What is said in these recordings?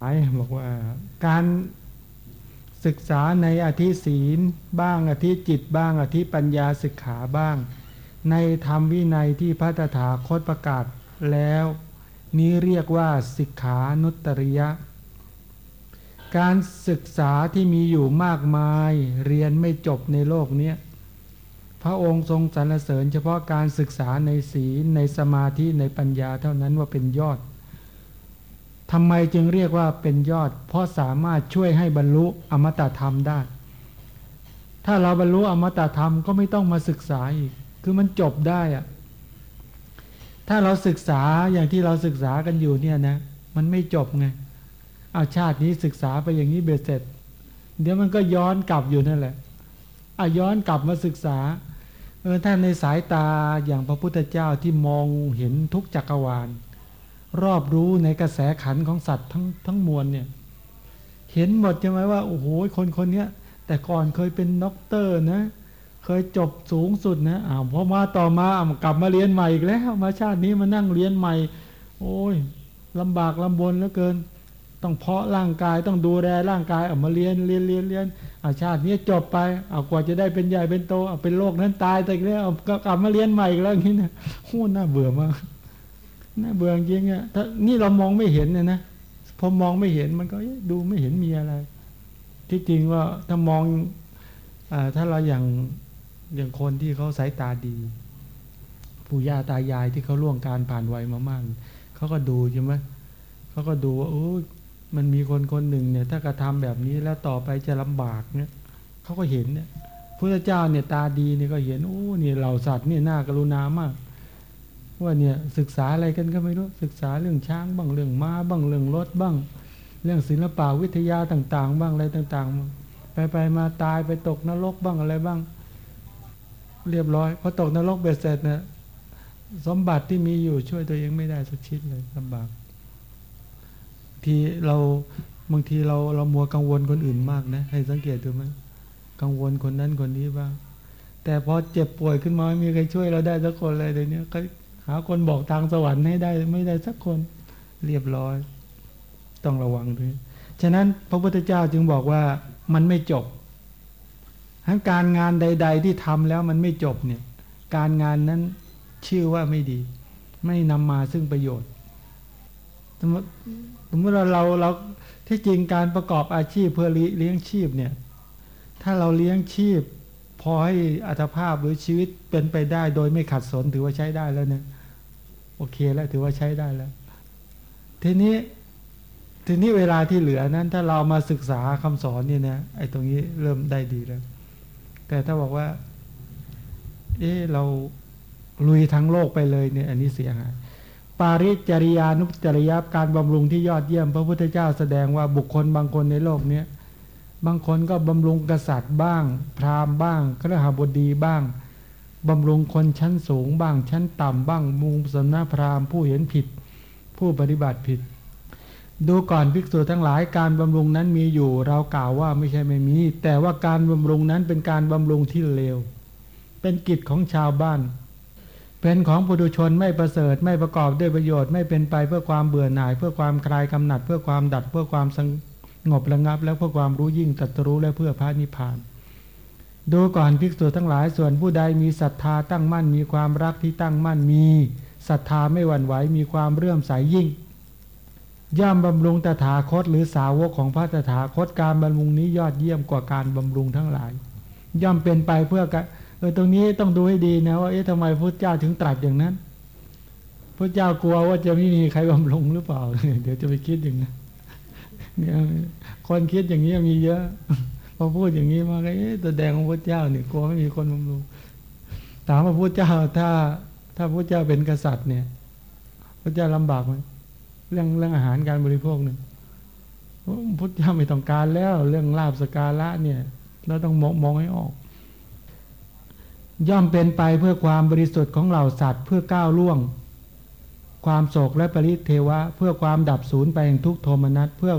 ไอ้บอกว่าการศึกษาในอธิศีลบ้างอธิจิตบ้างอธิปัญญาศึกขาบ้าง ในธรรมวินัยที่พระตถาคตประกาศแล้ว นี้เรียกว่าสิกขานุตริยะ การศึกษาที่มีอยู่มากมายเรียนไม่จบในโลกนี้พระองค์ทรงสรรเสริญเฉพาะการศึกษาในศีลในสมาธิในปัญญาเท่านั้นว่าเป็นยอด ทำไมจึงเรียกว่าเป็นยอด เพราะสามารถช่วยให้บรรลุอมตะธรรมได้ ถ้าเราบรรลุอมตะธรรมก็ไม่ต้องมาศึกษาอีก คือมันจบได้อะถ้าเราศึกษาอย่างที่เราศึกษากันอยู่เนี่ยนะ มันไม่จบไง เอาชาตินี้ศึกษาไปอย่างนี้เบ็ดเสร็จ เดี๋ยวมันก็ย้อนกลับอยู่นั่นแหละอาย้อนกลับมาศึกษา เออถ้าในสายตาอย่างพระพุทธเจ้าที่มองเห็นทุกจักรวาล รอบรู้ในกระแสขันธ์ของสัตว์ทั้งทั้งมวลเนี่ย เห็นหมดใช่ไหมว่า โอ้โหคนคนนี้แต่ก่อนเคยเป็นด็อกเตอร์นะ เคยจบสูงสุดนะอ้าวพอมาต่อมากลับมาเรียนใหม่อีกแล้วมาชาตินี้มานั่งเรียนใหม่ โอ้ยลำบากลำบนเหลือเกิน ต้องเพาะร่างกายต้องดูแลร่างกายเอามาเรียนเรียนเรียนเรียนอาชาตินี้จบไปเอากว่าจะได้เป็นใหญ่เป็นโตเอาเป็นโรคนั้นตายแต่แล้วก็กลับมาเรียนใหม่อีกแล้วอย่างนี้นะโอ้น่าเบื่อมาก น่าเบื่อจริงอะถ้านี่เรามองไม่เห็นเนี่ยนะพอมองไม่เห็นมันก็ดูไม่เห็นมีอะไร ที่จริงว่าถ้ามองอถ้าเราอย่างอย่างคนที่เขาสายตาดีปู่ย่าตายายที่เขาล่วงการผ่านวัยมามากเขาก็ดูใช่ไหมเขาก็ดูว่าโอ้มันมีคนคนหนึ่งเนี่ย ถ้ากระทาแบบนี้แล้วต่อไปจะลำบากเนี่ยเขาก็เห็นเนี่ยพระเจ้าเนี่ยตาดีเนี่ยก็เห็นโอ้เนี่ยเหล่าสัตว์เนี่ยน่ากรุณามาก ว่าเนี่ยศึกษาอะไรกันก็ไม่รู้ศึกษาเรื่องช้างบ้างเรื่องม้าบ้างเรื่องรถบ้าง เรื่องศิลปะวิทยาต่าง ๆ บ้างอะไรต่างๆ ไปไปมาตายไปตกนรกบ้างอะไรบ้าง เรียบร้อยพอตกนรกเบ็ดเสร็จนะสมบัติที่มีอยู่ช่วยตัวเองไม่ได้สักชิ้นเลยลำบากทีเราบางทีเราเรามัวกังวลคนอื่นมากนะ ให้สังเกตดูไหมกังวลคนนั้นคนนี้บ้างแต่พอเจ็บป่วยขึ้นมาไม่มีใครช่วยเราได้สักคนเลยเดี๋ยวนี้ก็ หาคนบอกทางสวรรค์ให้ได้ไม่ได้สักคนเรียบร้อย ต้องระวังด้วย ฉะนั้นพระพุทธเจ้าจึงบอกว่ามันไม่จบทั้งการงานใด ๆ ที่ทำแล้วมันไม่จบเนี่ย การงานนั้นชื่อว่าไม่ดี ไม่นำมาซึ่งประโยชน์สมมติสมมติเราเราเราที่จริงการประกอบอาชีพเพื่อเลี้ยงชีพเนี่ย ถ้าเราเลี้ยงชีพพอให้อัตภาพหรือชีวิตเป็นไปได้โดยไม่ขัดสนถือว่าใช้ได้แล้วเนี่ย โอเคแล้วถือว่าใช้ได้แล้ว ทีนี้ทีนี้เวลาที่เหลือนั้น ถ้าเรามาศึกษาคำสอนเนี่ยนะไอ้ตรงนี้เริ่มได้ดีแล้ว แต่ถ้าบอกว่า เออเราลุยทั้งโลกไปเลยเนี่ย อันนี้เสียหายปาริจริยานุจริยาการบำรุงที่ยอดเยี่ยม พระพุทธเจ้าแสดงว่าบุคคลบางคนในโลกเนี้ยบางคนก็บำรุงกษัตริย์บ้าง พราหมณ์บ้างครหบดีบ้าง บำรุงคนชั้นสูงบ้างชั้นต่ำบ้างมุงสำนักพราหมณ์ผู้เห็นผิด ผู้ปฏิบัติผิด ดูก่อนภิกษุทั้งหลายการบำรุงนั้นมีอยู่ เรากล่าวว่าไม่ใช่ไม่มี แต่ว่าการบำรุงนั้นเป็นการบำรุงที่เลว เป็นกิจของชาวบ้าน เป็นของปุถุชนไม่ประเสริฐไม่ประกอบด้วยประโยชน์ไม่เป็นไปเพื่อความเบื่อหน่าย เพื่อความคลายกำหนัด เพื่อความดัดเพื่อความสงบระงับ และเพื่อความรู้ยิ่งตรัสรู้และเพื่อพระนิพพาน ดูก่อนภิกษุทั้งหลายส่วนผู้ใดมีศรัทธาตั้งมั่น มีความรักที่ตั้งมั่นมีศรัทธาไม่หวั่นไหวมีความเรื่อมใสยยิ่ง ย่อมบำรุงตถาคตหรือสาวกของพระตถาคตการบำรุงนี้ยอดเยี่ยมกว่าการบำรุงทั้งหลาย ย่อมเป็นไปเพื่อเออตรงนี้ต้องดูให้ดีนะว่าเอ๊ะทำไมพระเจ้าถึงตรัสอย่างนั้นพระเจ้ากลัวว่าจะไม่มีใครบำรุงหรือเปล่า เดี๋ยวจะไปคิดอย่างนั้นเนี่ยคนคิดอย่างนี้มีเยอะ พอพูดอย่างนี้มาก็เอ๊ะตัวแดงของพระเจ้าเนี่ยกลัวไม่มีคนบำรุงถามว่าพระเจ้าถ้า ถ้าพระเจ้าเป็นกษัตริย์เนี่ยพระเจ้าลำบากไหมเรื่องเรื่องอาหารการบริโภคเนี่ยพระเจ้าไม่ต้องการแล้ว เรื่องลาบสการะเนี่ย เราต้องมองมองให้ออก ย่อมเป็นไปเพื่อความบริสุทธิ์ของเหล่าสัตว์ เพื่อก้าวล่วง ความโศกและปริเทวะ เพื่อความดับศูนย์ไปแห่งทุกโทมนัสเพื่อ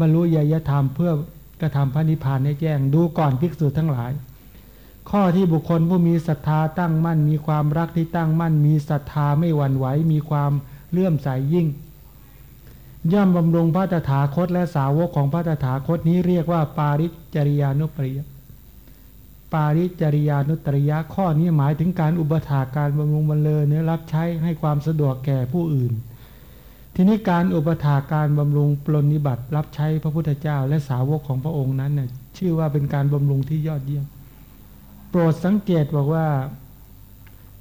บรรลุยยธรรมเพื่อ กระทำพระนิพพานให้แจ้งดูก่อนภิกษุทั้งหลาย ข้อที่บุคคลผู้มีศรัทธาตั้งมั่น มีความรักที่ตั้งมั่น มีศรัทธาไม่หวั่นไหวมีความเลื่อมใสยยิ่ง ย่อมบำรุงพระตถาคตและสาวกของพระตถาคตนี้เรียกว่า ปาริจริยานุปริยปาริจริยานุตริยะข้อนี้หมายถึงการอุปถาการบำรุงบรรเลอเนื้อรับใช้ให้ความสะดวกแก่ผู้อื่น ทีนี้การอุปถาการบำรุงปลนนิบัติรับใช้พระพุทธเจ้า และสาวกของพระองค์นั้นเนี่ยชื่อว่าเป็นการบำรุงที่ยอดเยี่ยม โปรดสังเกตบอกว่า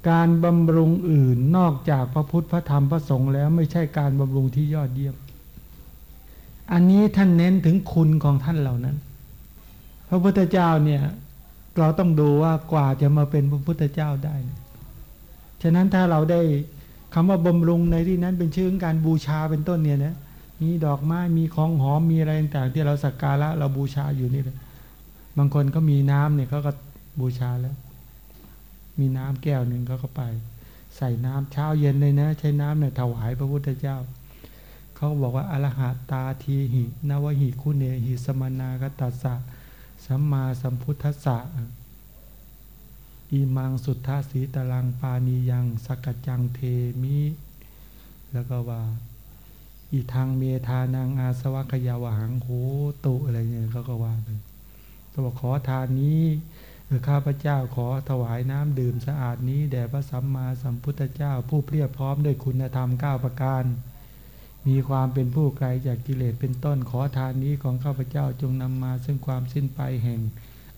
การบำรุงอื่นนอกจากพระพุทธพระธรรมพระสงฆ์แล้วไม่ใช่การบำรุงที่ยอดเยี่ยม อันนี้ท่านเน้นถึงคุณของท่านเหล่านั้น พระพุทธเจ้าเนี่ยเราต้องดูว่ากว่าจะมาเป็นพระพุทธเจ้าได้ ฉะนั้นถ้าเราได้ คำว่าบำรุงในที่นั้นเป็นชื่อการบูชาเป็นต้นเนี่ยนะมีดอกไม้มีของหอมมีอะไรต่างๆที่เราสักการะเราบูชาอยู่นี่เลยบางคนก็มีน้ำเนี่ยเขาก็บูชาแล้ว มีน้ำแก้วหนึ่งเขาก็ไป ใส่น้ำเช้าเย็นเลยนะ ใช้น้ำเนี่ยถวายพระพุทธเจ้าเขาบอกว่าอรหัตตาทีหินวหิคุเนหิสมนากตัสสะสัมมาสัมพุทธัสสะ อีมังสุทธาสีตลังปานียังสกจังเทมิ แล้วก็ว่า อีทางเมธานังอาสวัคยาวหังโหตุอะไรเงี้ยเขาก็ว่าไปเขาบอกขอทานนี้ข้าพเจ้าขอถวายน้ำดื่มสะอาดนี้แด่พระสัมมาสัมพุทธเจ้า ผู้เพียบพร้อมด้วยคุณธรรมเก้าประการ มีความเป็นผู้ไกลจากกิเลสเป็นต้นขอทานนี้ของข้าพเจ้าจงนำมาซึ่งความสิ้นไปแห่ง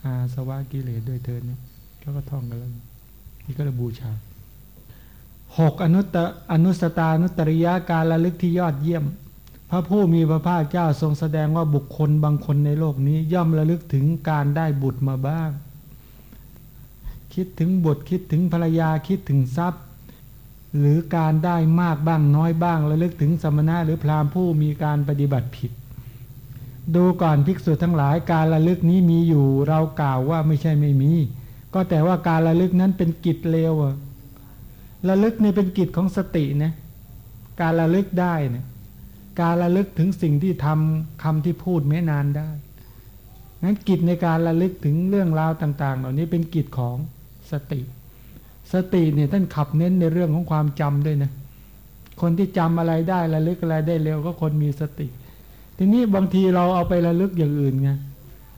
อาสวะกิเลสด้วยเธอเนี่ย เขาก็ท่องกันแล้วนี่ก็เลยบูชาหกอนุตอนุสตานุตริยาการระลึกที่ยอดเยี่ยม พระผู้มีพระภาคเจ้าทรงแสดงว่าบุคคลบางคนในโลกนี้ย่อมระลึกถึงการได้บุตรมาบ้าง คิดถึงบุตรคิดถึงภรรยาคิดถึงทรัพย์ หรือการได้มากบ้างน้อยบ้างระลึกถึงสมณะหรือพราหมณ์ผู้มีการปฏิบัติผิด ดูก่อนภิกษุทั้งหลายการระลึกนี้มีอยู่เรากล่าวว่าไม่ใช่ไม่มี ก็แต่ว่าการระลึกนั้นเป็นกิจเลวระลึกนี่เป็นกิจของสตินะการระลึกได้เนี่ยการระลึกถึงสิ่งที่ทำคำที่พูดไม่นานได้นั้นกิจในการระลึกถึงเรื่องราวต่าง ๆ เหล่านี้เป็นกิจของสติ สติเนี่ยท่านขับเน้นในเรื่องของความจำด้วยนะคนที่จำอะไรได้ระลึกอะไรได้เร็วก็คนมีสติ ทีนี้บางทีเราเอาไประลึกอย่างอื่นไง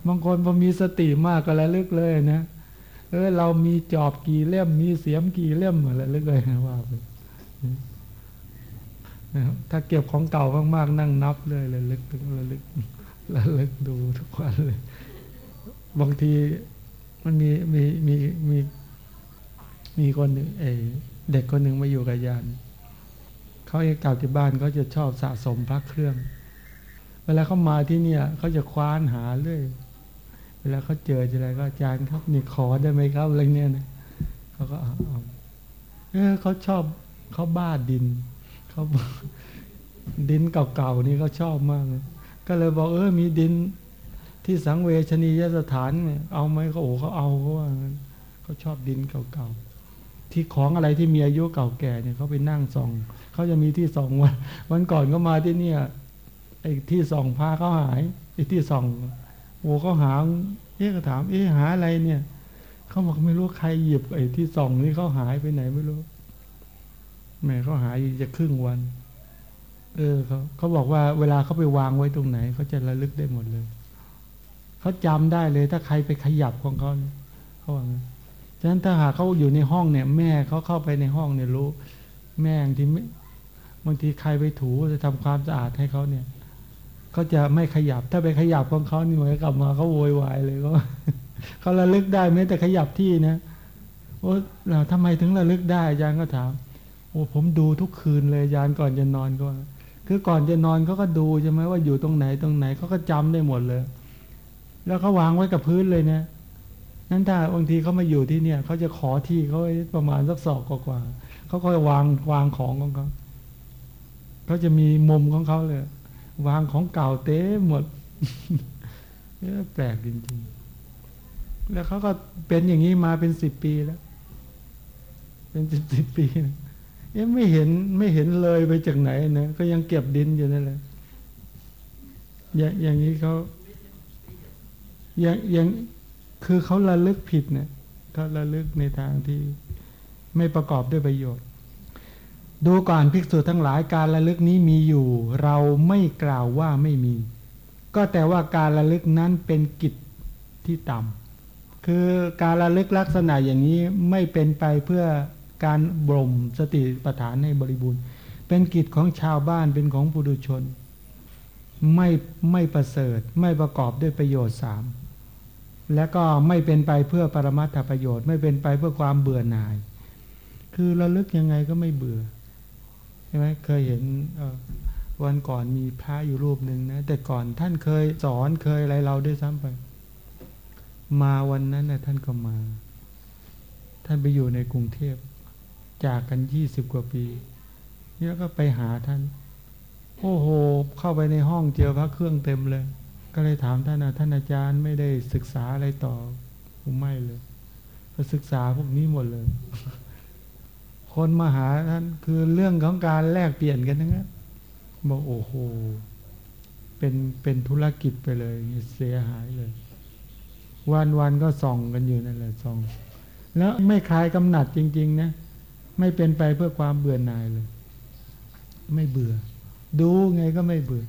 บางคนพอมีสติมากก็ระลึกเลยนะ เออเรามีจอบกี่เล่มมีเสียมกี่เล่มอะไรลึกเลยว่าไปถ้าเก็บของเก่ามากๆ นั่งนับเลยระลึกถึงระลึกระลึกดูทุกวันเลย บางทีมันมีมีมีมีมีคนหนึ่งเเด็กคนหนึ่งมาอยู่กับยานเขาเองกลับที่บ้านเขาจะชอบสะสมพระเครื่อง เวลาเขามาที่เนี่ยเขาจะคว้านหาเรื่อย เวลาเขาเจออะไรก็อาจารย์ครับนี่ขอได้ไหมครับอะไรเนี่ยนะเขาก็เอาเออเขาชอบเขาบ้าดินเขาดินเก่าๆนี่เขาชอบมากก็เลยบอกเออมีดินที่สังเวชนียสถานเนี่ยเอาไหมเขาโอ้เขาเอาเขาว่าเขาชอบดินเก่าๆที่ของอะไรที่มีอายุเก่าแก่เนี่ยเขาไปนั่งส่องเขาจะมีที่ส่องวันวันก่อนก็มาที่เนี่ยไอ้ที่ส่องพาเขาหายไอ้ที่ส่อง โอ้เขาหาเอ๊ะก็ถามเอ๊ะหาอะไรเนี่ยเขาบอกไม่รู้ใครหยิบไอ้ที่ส่องนี่เขาหายไปไหนไม่รู้แม่เขาหายจะครึ่งวัน เออเขาเขาบอกว่าเวลาเขาไปวางไว้ตรงไหนเขาจะระลึกได้หมดเลยเขาจำได้เลย ถ้าใครไปขยับของเขาเขาว่างั้นฉะนั้นถ้าหากเขาอยู่ในห้องเนี่ย แม่เขาเข้าไปในห้องเนี่ยรู้ แม่ทีบางทีใครไปถูจะทำความสะอาดให้เขาเนี่ย เขาจะไม่ขยับ ถ้าไปขยับของเขานี่เหมือนกลับมาเขาโวยวายเลยก็เขาระลึกได้แม้แต่ขยับที่นะโอ้เราทำไมถึงระลึกได้อาจารย์ก็ถาม โอ้ผมดูทุกคืนเลยอาจารย์ก่อนจะนอนก็ คือก่อนจะนอนเขาก็ดูใช่ไหมว่าอยู่ตรงไหนตรงไหนเขาก็จำได้หมดเลย แล้วเขาวางไว้กับพื้นเลยเนี่ยนั้นถ้าบางทีเขามาอยู่ที่เนี่ยเขาจะขอที่เขาประมาณสักศอกกว่าเขาก็วางวางของของเขาเขาจะมีมุมของเขาเลย วางของเก่าเต้หมดแปลกจริงๆ แล้วเขาก็เป็นอย่างนี้มาเป็นสิบปีแล้ว เป็นสิบสิบปียังไม่เห็นไม่เห็นเลยไปจากไหนนะก็ยังเก็บดินอยู่นั่นแหละอย่างนี้เขาอย่างอย่างคือเขาระลึกผิดเนี่ยเขาระลึกในทางที่ไม่ประกอบด้วยประโยชน์ ดูก่อนภิกษุทั้งหลายการระลึกนี้มีอยู่ เราไม่กล่าวว่าไม่มี ก็แต่ว่าการระลึกนั้นเป็นกิจที่ต่ำคือการระลึกลักษณะอย่างนี้ไม่เป็นไปเพื่อการบ่มสติปัฏฐานให้บริบูรณ์ เป็นกิจของชาวบ้านเป็นของปุถุชน ไม่ไม่ประเสริฐ ไม่ประกอบด้วยประโยชน์สามและก็ไม่เป็นไปเพื่อปรมัตถประโยชน์ ไม่เป็นไปเพื่อความเบื่อหน่าย คือระลึกยังไงก็ไม่เบื่อ ช่ไหมเคยเห็นวันก่อนมีพระอยู่รูปหนึ่งนะแต่ก่อนท่านเคยสอนเคยอะไรเราด้วยซ้ำไป มาวันนั้นนะท่านก็มา ท่านไปอยู่ในกรุงเทพจากกันยี่สิบกว่าปีแล้วก็ไปหาท่าน โอ้โห เข้าไปในห้องเจอพระเครื่องเต็มเลย ก็เลยถามท่านนะท่านอาจารย์ไม่ได้ศึกษาอะไรต่อผมไม่เลยก็ศึกษาพวกนี้หมดเลย คนมาหาท่านคือเรื่องของการแลกเปลี่ยนกันทั้งนั้นบอกโอ้โหเป็นเป็นธุรกิจไปเลยเสียหายเลย วันวันก็ส่องกันอยู่นั่นแหละส่อง แล้วไม่คลายกำหนัดจริง ๆ นะ ไม่เป็นไปเพื่อความเบื่อหน่ายเลย ไม่เบื่อ ดูไงก็ไม่เบื่อ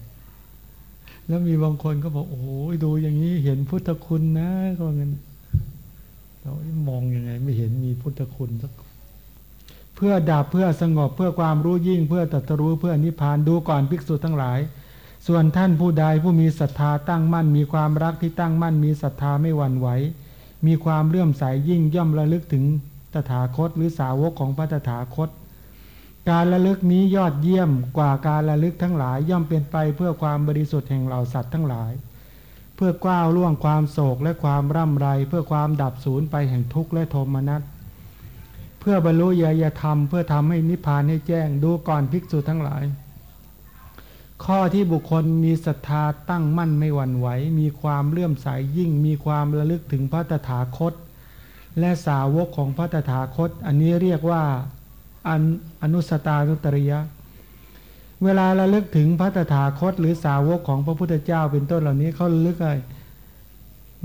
แล้วมีบางคนก็บอกโอ้โหดูอย่างนี้เห็นพุทธคุณนะก็เงินเรามองยังไง ไม่เห็นมีพุทธคุณสัก พื่อดับเพื่อสงบเพื่อความรู้ยิ่ง เพื่อตรัสรู้เพื่อนิพพานดูก่อนภิกษุทั้งหลาย ส่วนท่านผู้ใดผู้มีศรัทธาตั้งมั่น มีความรักที่ตั้งมั่น มีศรัทธาไม่หวั่นไหวมีความเลื่อมใสยยิ่งย่อมระลึกถึงตถาคตหรือสาวกของพระตถาคต การระลึกนี้ยอดเยี่ยมกว่าการระลึกทั้งหลายย่อมเป็นไปเพื่อความบริสุทธิ์แห่งเหล่าสัตว์ทั้งหลาย เพื่อก้าวล่วงความโศกและความร่ำไร เพื่อความดับศูนย์ไปแห่งทุกข์และโทมนัส เพื่อบรรลุญาธรรม เพื่อทำให้นิพพานให้แจ้งดูก่อนภิกษุทั้งหลาย ข้อที่บุคคลมีศรัทธาตั้งมั่นไม่หวั่นไหว มีความเลื่อมใสยยิ่ง มีความระลึกถึงพระตถาคต และสาวกของพระตถาคต อันนี้เรียกว่าอนอนุสตานุตริยะ เวลาราลึกถึงพระตถาคต หรือสาวกของพระพุทธเจ้าเป็นต้นเหล่านี้เขาลึกเลย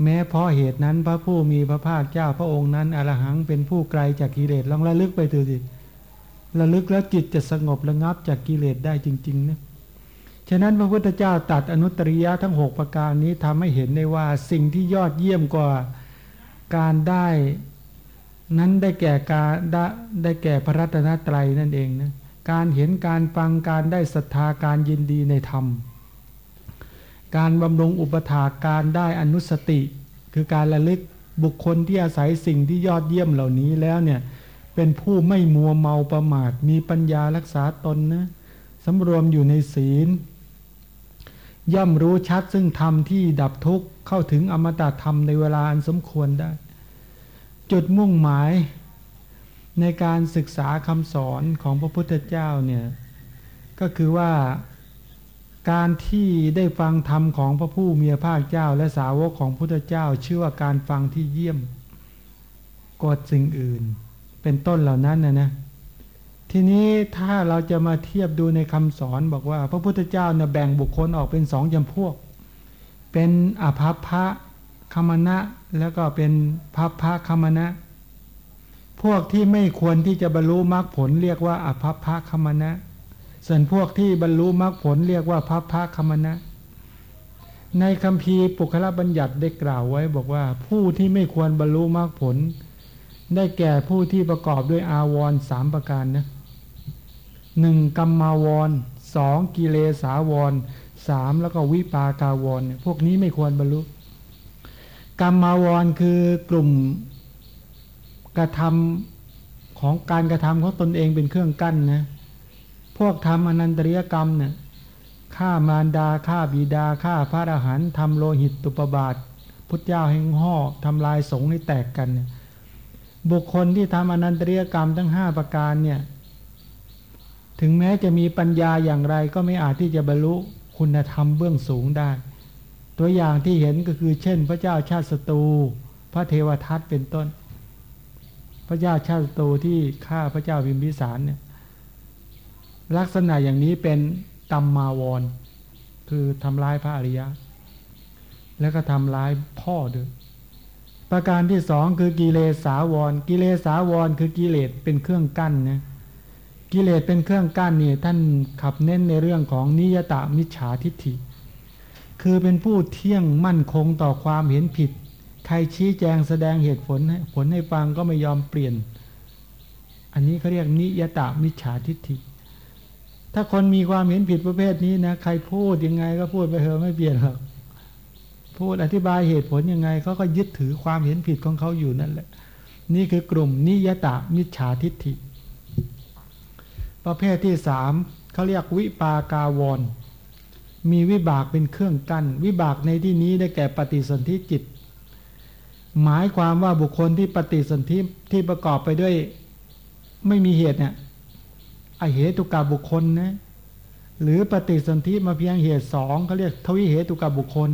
แม้เพราะเหตุนั้นพระผู้มีพระภาคเจ้าพระองค์นั้นอรหังเป็นผู้ไกลจากกิเลสลองระลึกไปดูสิระลึกแล้วจิตจะสงบระงับจากกิเลสได้จริงๆนะฉะนั้นพระพุทธเจ้าตัดอนุตริยะทั้งหกประการนี้ทำให้เห็นได้ว่าสิ่งที่ยอดเยี่ยมกว่าการได้นั้นได้แก่การได้ได้แก่พระรัตนตรัยนั่นเองนะการเห็นการฟังการได้ศรัทธาการยินดีในธรรม การบำรุงอุปถาการได้อนุสติ คือการระลึกบุคคลที่อาศัยสิ่งที่ยอดเยี่ยมเหล่านี้แล้วเนี่ยเป็นผู้ไม่มัวเมาประมาท มีปัญญารักษาตนนะสำรวมอยู่ในศีล ย่อมรู้ชัดซึ่งธรรมที่ดับทุกข์เข้าถึงอมตะธรรมในเวลาอันสมควรได้ จุดมุ่งหมายในการศึกษาคำสอนของพระพุทธเจ้าเนี่ยก็คือว่า การที่ได้ฟังธรรมของพระผู้มีพระภาคเจ้าและสาวกของพุทธเจ้า ชื่อว่าการฟังที่เยี่ยมกดสิ่งอื่น เป็นต้นเหล่านั้นนะนะทีนี้ถ้าเราจะมาเทียบดูในคำสอนบอกว่า พระพุทธเจ้าเนี่ยแบ่งบุคคลออกเป็นสองจำพวก เป็นอภัพพะคมณะแล้วก็เป็นภัพพะคมณะ พวกที่ไม่ควรที่จะบรรลุมรรคผลเรียกว่าอภัพพะคมณะ ส่วนพวกที่บรรลุมรรคผลเรียกว่าภัพพะคมณะ ในคำพีปุคละบัญญัติได้กล่าวไว้บอกว่า ผู้ที่ไม่ควรบรรลุมรรคผล ได้แก่ผู้ที่ประกอบด้วยอาวรสามประการนะหนึ่งกรรมาวรสองกิเลสาวรสามแล้วก็วิปากาวรเนี่ยพวกนี้ไม่ควรบรรลุกรรมาวรคือกลุ่มกระทำของการกระทำของตนเองเป็นเครื่องกั้นนะ พวกทำอนันตริยกรรมเนี่ยฆ่ามารดาฆ่าบิดาฆ่าพระอรหันต์ทำโลหิตตุปบาท พุทธเจ้าแห่งห่อทำลายสงฆ์ให้แตกกันเนี่ยบุคคลที่ทำอนันตริยกรรมทั้งห้าประการเนี่ยถึงแม้จะมีปัญญาอย่างไรก็ไม่อาจที่จะบรรลุคุณธรรมเบื้องสูงได้ ตัวอย่างที่เห็นก็คือเช่น พระเจ้าชาติศัตรูพระเทวทัตเป็นต้น พระเจ้าชาติศัตรูที่ฆ่าพระเจ้าพิมพิสารเนี่ย ลักษณะอย่างนี้เป็นตัมมาวร คือทำร้ายพระอริยะ แล้วก็ทำร้ายพ่อด้วยประการที่สองคือกิเลสสาวร กิเลสสาวร คือกิเลสเป็นเครื่องกั้นนะกิเลสเป็นเครื่องกั้นนี่ท่านขับเน้นในเรื่องของนิยตามิจฉาทิฏฐิ คือเป็นผู้เที่ยงมั่นคงต่อความเห็นผิด ใครชี้แจงแสดงเหตุผลให้ผลให้ฟังก็ไม่ยอมเปลี่ยน อันนี้เขาเรียกนิยตามิจฉาทิฏฐิ ถ้าคนมีความเห็นผิดประเภทนี้นะใครพูดยังไงก็พูดไปเถอะไม่เปลี่ยนหรอกพูดอธิบายเหตุผลยังไงเขาก็ยึดถือความเห็นผิดของเขาอยู่นั่นแหละ นี่คือกลุ่มนิยตามิจฉาทิฏฐิ ประเภทที่สามเขาเรียกวิปากาวร มีวิบากเป็นเครื่องกัน้นวิบากในที่นี้ได้แก่ปฏิสนธิจิต หมายความว่าบุคคลที่ปฏิสนธิที่ประกอบไปด้วยไม่มีเหตุเนี่ย อเหตุกับบุคคลนะหรือปฏิสนธิมาเพียงเหตุสองเขาเรียกทวิเหตุกับบุคคล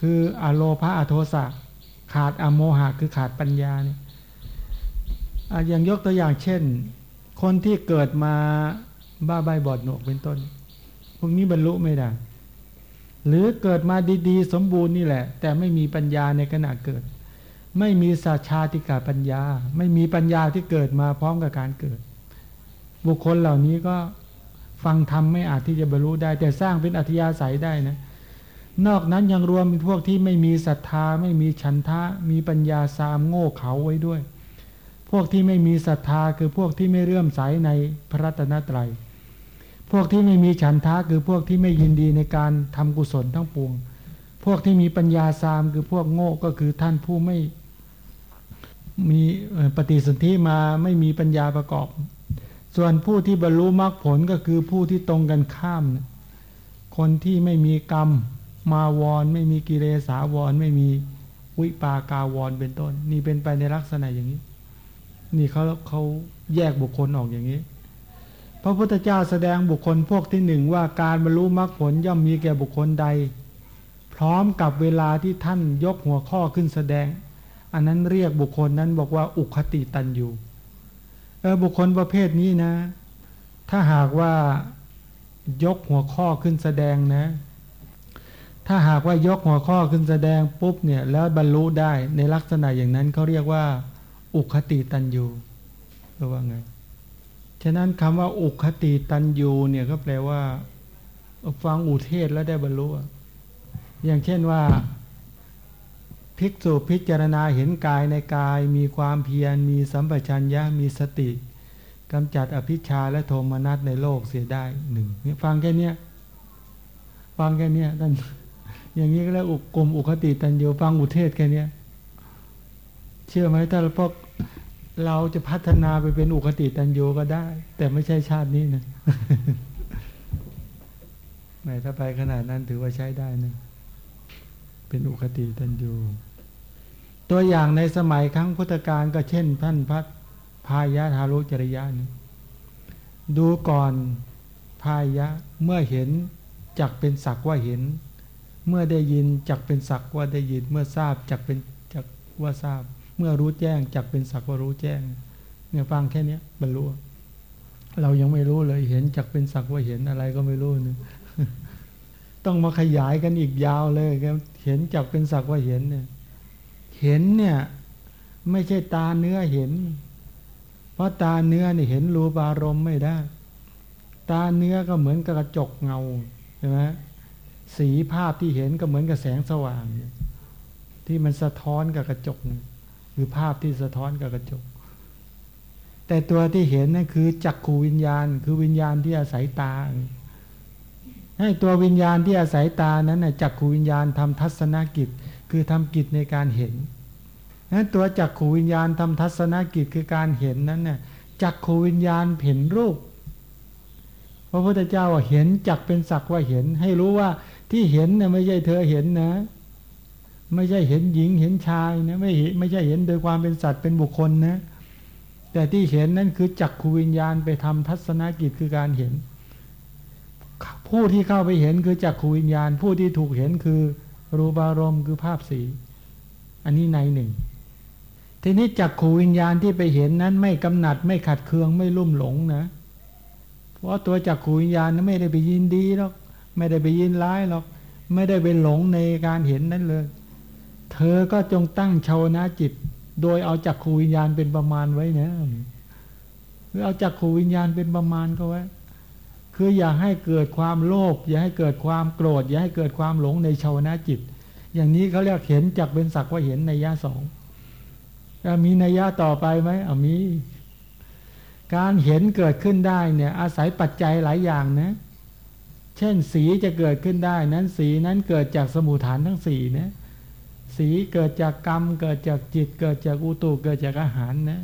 คืออโลภะอโทสะขาดอโมหะคือขาดปัญญาเนี่ยอย่างยกตัวอย่างเช่น คนที่เกิดมาบ้าใบบอดหนวกเป็นต้น พวกนี้บรรลุไม่ได้ หรือเกิดมาดีๆ สมบูรณ์นี่แหละ แต่ไม่มีปัญญาในขณะเกิด ไม่มีสาชาติกาปัญญา ไม่มีปัญญาที่เกิดมาพร้อมกับการเกิด บุคคลเหล่านี้ก็ฟังธรรมไม่อาจที่จะบรรลุได้ แต่สร้างเป็นอัธยาศัยได้นะนอกนั้นยังรวมเป็นพวกที่ไม่มีศรัทธา ไม่มีฉันทะ มีปัญญาสามโง่เขาไว้ด้วย พวกที่ไม่มีศรัทธาคือพวกที่ไม่เลื่อมใสในพระรัตนตรัย พวกที่ไม่มีฉันทะคือพวกที่ไม่ยินดีในการทำกุศลทั้งปวง พวกที่มีปัญญาสามคือพวกโง่ก็คือท่านผู้ไม่มีปฏิสนธิมาไม่มีปัญญาประกอบ ส่วนผู้ที่บรรลุมรรคผลก็คือผู้ที่ตรงกันข้าม คนที่ไม่มีกรรมมาวร ไม่มีกิเลสาวร ไม่มีวิปากาวรเป็นต้น นี่เป็นไปในลักษณะอย่างนี้ นี่เขาเขาแยกบุคคลออกอย่างนี้ พระพุทธเจ้าแสดงบุคคลพวกที่หนึ่งว่าการบรรลุมรรคผลย่อมมีแก่บุคคลใด พร้อมกับเวลาที่ท่านยกหัวข้อขึ้นแสดง อันนั้นเรียกบุคคลนั้นบอกว่าอุคติตันอยู่ บุคคลประเภทนี้นะ ถ้าหากว่ายกหัวข้อขึ้นแสดงนะ ถ้าหากว่ายกหัวข้อขึ้นแสดงปุ๊บเนี่ยแล้วบรรลุได้ในลักษณะอย่างนั้นเขาเรียกว่า อุคติตันยูหรือว่าไงฉะนั้นคำว่าอุคติตันยูเนี่ยก็แปลว่า ฟังอุเทศแล้วได้บรรลุอย่างเช่นว่า ภิกษุพิจารณาเห็นกายในกาย มีความเพียรมีสัมปชัญญะมีสติกำจัดอภิชาและโทมนัสในโลกเสียได้หนึ่งฟังแค่นี้ฟังแค่นี้ท่านอย่างนี้ก็แล้วอุกลมอุคติตันยูฟังอุเทศแค่นี้เชื่อไหมถ้าพวกเราจะพัฒนาไปเป็นอุคติตันยูก็ได้ แต่ไม่ใช่ชาตินี้นะแม้ถ้าไปขนาดนั้นถือว่าใช้ได้นะเป็นอุคติตันยู ตัวอย่างในสมัยครั้งพุทธกาลก็เช่นท่านพัดพายะทารุจริยะนี่ดูก่อนพายะเมื่อเห็นจักเป็นสักว่าเห็น เมื่อได้ยินจักเป็นสักว่าได้ยิน เมื่อทราบจักเป็นจักว่าทราบ เมื่อรู้แจ้งจักเป็นสักว่ารู้แจ้ง เนี่ยฟังแค่นี้บรรลุเรายังไม่รู้เลยเห็นจักเป็นสักว่าเห็นอะไรก็ไม่รู้นึงต้องมาขยายกันอีกยาวเลยครับเห็นจักเป็นสักว่าเห็นเนี่ย เห็นเนี่ย ไม่ใช่ตาเนื้อเห็น เพราะตาเนื้อเนี่ยเห็นรูปารมณ์ไม่ได้ ตาเนื้อก็เหมือนกระจกเงาใช่ไหมสีภาพที่เห็นก็เหมือนกับแสงสว่าง ที่มันสะท้อนกับกระจก หรือภาพที่สะท้อนกับกระจก แต่ตัวที่เห็นนั่นคือจักขูวิญญาณ คือวิญญาณที่อาศัยตาให้ตัววิญญาณที่อาศัยตานั้นน่ะจักขูวิญญาณทำทัศนกิจ คือทำกิจในการเห็นนั้นตัวจักขูวิญญาณทำทัศนกิจคือการเห็นนั้นน่ะจักขูวิญญาณเห็นรูป พระพุทธเจ้าว่าเห็นจักเป็นสักว่าเห็น ให้รู้ว่าที่เห็นเนี่ยไม่ใช่เธอเห็นนะ ไม่ใช่เห็นหญิงเห็นชายนะไม่ไม่ใช่เห็นโดยความเป็นสัตว์เป็นบุคคลนะ แต่ที่เห็นนั่นคือจักขูวิญญาณไปทำทัศนกิจคือการเห็น ผู้ที่เข้าไปเห็นคือจักขูวิญญาณ ผู้ที่ถูกเห็นคือ รูปารมณ์คือภาพสี อันนี้ในหนึ่ง ทีนี้จักขูวิญญาณที่ไปเห็นนั้นไม่กำหนัดไม่ขัดเคืองไม่ลุ่มหลงนะ เพราะตัวจักขูวิญญาณนั้นไม่ได้ไปยินดีหรอก ไม่ได้ไปยินร้ายหรอก ไม่ได้ไปหลงในการเห็นนั้นเลย เธอก็จงตั้งชาวนาจิต โดยเอาจักขูวิญญาณเป็นประมาณไว้นะหรือเอาจักขูวิญญาณเป็นประมาณก็ไว้ คืออย่าให้เกิดความโลภอย่าให้เกิดความโกรธ อย่าให้เกิดความหลงในชาวนาจิต อย่างนี้เขาเรียกเห็นจักเป็นสักว่าเห็นในยะสองมีนัยยะต่อไปไหมอามี การเห็นเกิดขึ้นได้เนี่ยอาศัยปัจจัยหลายอย่างนะ เช่นสีจะเกิดขึ้นได้นั้นสีนั้นเกิดจากสมุทฐานทั้งสี่นะสีเกิดจากกรรม เกิดจากจิต เกิดจากอุตุเกิดจากอาหารนะ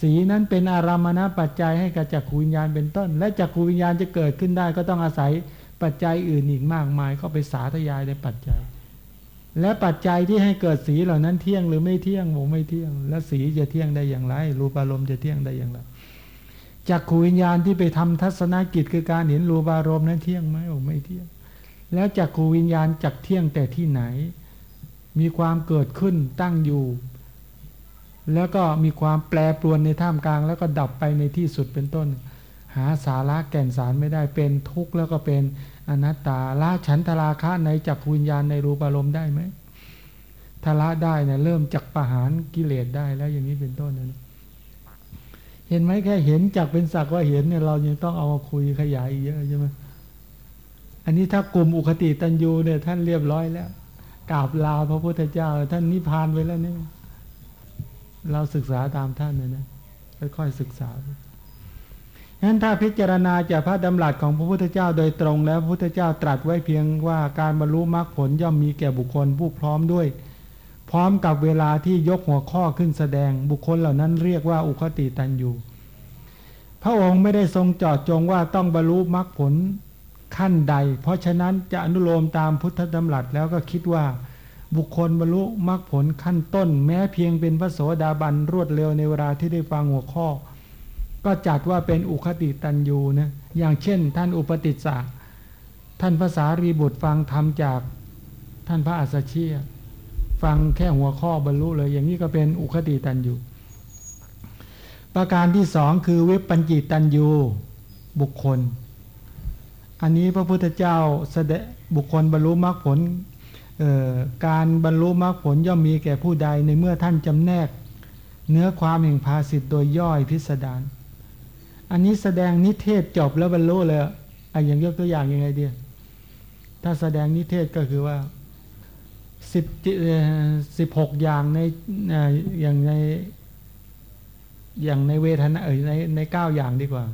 สีนั้นเป็นอารามณปัจจัยให้กับจักขูวิญญาณเป็นต้น และจักขูวิญญาณจะเกิดขึ้นได้ ก็ต้องอาศัยปัจจัยอื่นอีกมากมายก็ไปสาธยายในปัจจัย และปัจจัยที่ให้เกิดสีเหล่านั้นเที่ยงหรือไม่เที่ยงผมไม่เที่ยง และสีจะเที่ยงได้อย่างไร รูปอารมณ์จะเที่ยงได้อย่างไรจักขูวิญญาณที่ไปทำทัศนกิจคือการเห็นรูปอารมณ์นั้นเที่ยงไหมผมไม่เที่ยง แล้วจักขูวิญญาณจักเที่ยงแต่ที่ไหน มีความเกิดขึ้นตั้งอยู่ แล้วก็มีความแปรปรวนในท่ามกลาง แล้วก็ดับไปในที่สุดเป็นต้น หาสาระแก่นสารไม่ได้เป็นทุกข์แล้วก็เป็นอนัตตาละฉันทราคะในจักวิญญาณในรูปอารมณ์ได้ไหมทละได้เนี่ยเริ่มจักประหารกิเลสได้แล้วอย่างนี้เป็นต้นนะเห็นไหมแค่เห็นจักเป็นสักว่าเห็นเนี่ยเรายังต้องเอามาคุยขยายเยอะใช่ไหมอันนี้ถ้ากลุ่มอุคติตันยูเนี่ยท่านเรียบร้อยแล้วกราบลาพระพุทธเจ้า ท่านนิพพานไปแล้วเนี่ย เราศึกษาตามท่านนะนะค่อยๆศึกษาฉะนั้นถ้าพิจารณาจากพระดำรัสของพระพุทธเจ้าโดยตรงแล้วพระพุทธเจ้าตรัสไว้เพียงว่าการบรรลุมรรคผลย่อมมีแก่บุคคลผู้พร้อมด้วย พร้อมกับเวลาที่ยกหัวข้อขึ้นแสดงบุคคลเหล่านั้นเรียกว่าอุคติตันอยู่ พระองค์ไม่ได้ทรงจอดจงว่าต้องบรรลุมรรคผลขั้นใด เพราะฉะนั้นจะอนุโลมตามพุทธดำรัสแล้วก็คิดว่า บุคคลบรรลุมรรคผลขั้นต้น แม้เพียงเป็นพระโสดาบันรวดเร็วในเวลาที่ได้ฟังหัวข้อ ก็จัดว่าเป็นอุคติตันยูนะอย่างเช่น ท่านอุปติสสะท่านภาษารีบุตรฟังธรรมจากท่านพระอัสสชีฟังแค่หัวข้อบรรลุเลย อย่างนี้ก็เป็นอุคติตันยูประการที่สองคือวิปัญจิตันยูบุคคล อันนี้พระพุทธเจ้าเสดบุคคลบรรลุมรรคผล การบรรลุมรรคผลย่อมมีแก่ผู้ใดในเมื่อท่านจำแนก เนื้อความแห่งภาสิทธ์โดยย่อยพิสดารอันนี้แสดงนิเทศจบแล้วบรรลุเลยอะอย่างยกตัวอย่างยังไงดีถ้าแสดงนิเทศก็คือว่าสิบสิบหกอย่างในอย่างในอย่างในเวทนาเออในในเก้าอย่างดีกว่า